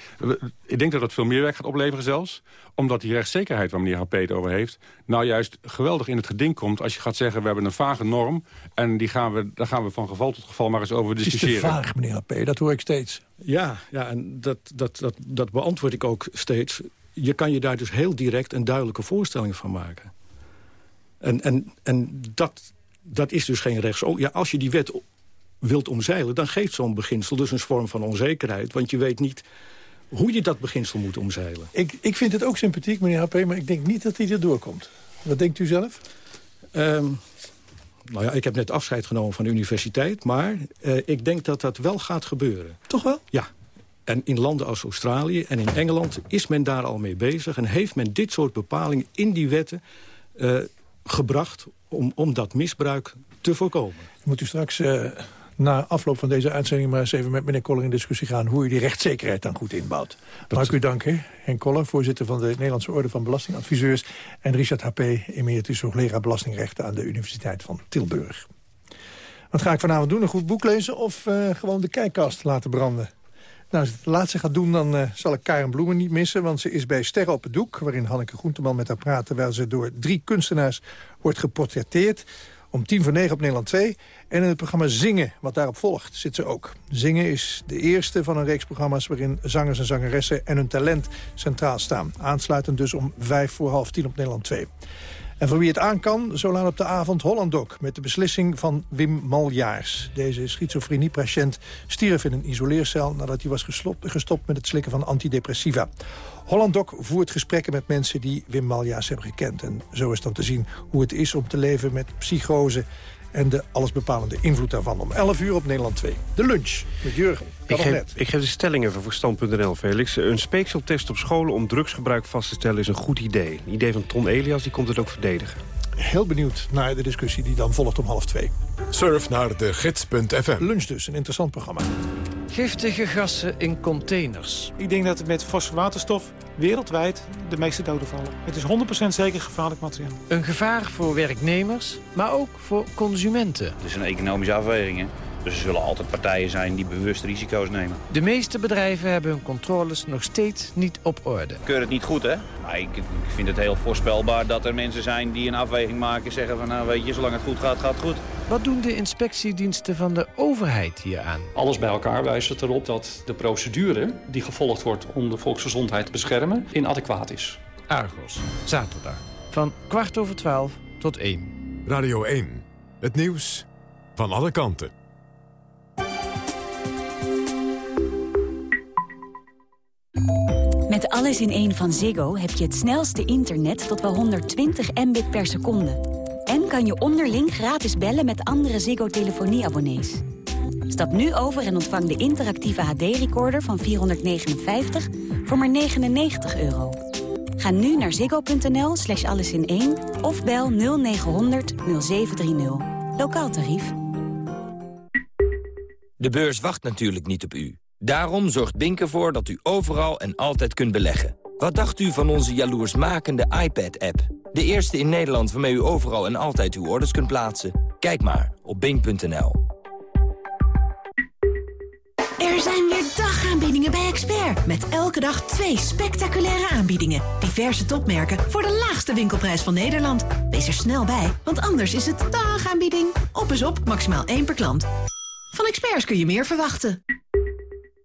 Ik denk dat het veel meer werk gaat opleveren zelfs. Omdat die rechtszekerheid waar meneer HP het over heeft... nou juist geweldig in het geding komt als je gaat zeggen... we hebben een vage norm en die gaan we, daar gaan we van geval tot geval maar eens over Het is te discussiëren. vaag, meneer HP, dat hoor ik steeds. Ja, ja en dat, dat, dat, dat beantwoord ik ook steeds. Je kan je daar dus heel direct een duidelijke voorstelling van maken. En, en, en dat, dat is dus geen rechts... Oh, ja, als je die wet wilt omzeilen, dan geeft zo'n beginsel dus een vorm van onzekerheid. Want je weet niet hoe je dat beginsel moet omzeilen. Ik, ik vind het ook sympathiek, meneer HP, maar ik denk niet dat hij er doorkomt. Wat denkt u zelf? Ehm, nou ja, ik heb net afscheid genomen van de universiteit... maar eh, ik denk dat dat wel gaat gebeuren. Toch wel? Ja. En in landen als Australië en in Engeland is men daar al mee bezig... en heeft men dit soort bepalingen in die wetten eh, gebracht... Om, om dat misbruik te voorkomen. Moet u straks eh, na afloop van deze uitzending... maar eens even met meneer Koller in discussie gaan... hoe u die rechtszekerheid dan goed inbouwt. Mag ik u danken, Henk Koller, voorzitter van de Nederlandse Orde van Belastingadviseurs... en Richard H.P., emeritus hoogleraar Belastingrechten... aan de Universiteit van Tilburg. Wat ga ik vanavond doen? Een goed boek lezen of eh, gewoon de kijkkast laten branden? Nou, als het laatste gaat doen, dan eh, zal ik Karen Bloemen niet missen... want ze is bij Sterren op het Doek... waarin Hanneke Groenteman met haar praat... terwijl ze door drie kunstenaars wordt geportretteerd. Om tien voor negen op Nederland 2. En in het programma Zingen, wat daarop volgt, zit ze ook. Zingen is de eerste van een reeks programma's... waarin zangers en zangeressen en hun talent centraal staan. Aansluitend dus om vijf voor half tien op Nederland 2. En voor wie het aan kan, zo laat op de avond Hollandok... met de beslissing van Wim Maljaars. Deze schizofrenie-patiënt stierf in een isoleercel... nadat hij was gestopt, gestopt met het slikken van antidepressiva. Hollandok voert gesprekken met mensen die Wim Maljaars hebben gekend. En zo is dan te zien hoe het is om te leven met psychose... en de allesbepalende invloed daarvan. Om 11 uur op Nederland 2. De lunch met Jurgen. Ik geef, ik geef de stelling even voor stand.nl, Felix. Een speekseltest op scholen om drugsgebruik vast te stellen is een goed idee. Een idee van Ton Elias, die komt het ook verdedigen. Heel benieuwd naar de discussie die dan volgt om half twee. Surf naar de gids.fm. Lunch dus, een interessant programma. Giftige gassen in containers. Ik denk dat met fosforwaterstof wereldwijd de meeste doden vallen. Het is 100% zeker gevaarlijk materiaal. Een gevaar voor werknemers, maar ook voor consumenten. Het is een economische afweging. Hè? Dus er zullen altijd partijen zijn die bewust risico's nemen. De meeste bedrijven hebben hun controles nog steeds niet op orde. Ik keur het niet goed, hè? Maar ik, ik vind het heel voorspelbaar dat er mensen zijn die een afweging maken... en zeggen van, nou weet je, zolang het goed gaat, gaat het goed. Wat doen de inspectiediensten van de overheid hieraan? Alles bij elkaar wijst het erop dat de procedure die gevolgd wordt om de volksgezondheid te beschermen inadequaat is. Argos, zaterdag. Van kwart over twaalf tot één. Radio 1. Het nieuws van alle kanten. Met alles in één van Ziggo heb je het snelste internet tot wel 120 mbit per seconde. Kan je onderling gratis bellen met andere Ziggo-telefonieabonnees. Stap nu over en ontvang de interactieve HD-recorder van 459 voor maar 99 euro. Ga nu naar ziggo.nl slash alles in één of bel 0900 0730. Lokaal tarief. De beurs wacht natuurlijk niet op u. Daarom zorgt Bink ervoor dat u overal en altijd kunt beleggen. Wat dacht u van onze jaloersmakende iPad-app? De eerste in Nederland waarmee u overal en altijd uw orders kunt plaatsen. Kijk maar op bink.nl. Er zijn weer dagaanbiedingen bij Expert. Met elke dag twee spectaculaire aanbiedingen. Diverse topmerken voor de laagste winkelprijs van Nederland. Wees er snel bij, want anders is het dagaanbieding. Op is op, maximaal één per klant. Van Experts kun je meer verwachten.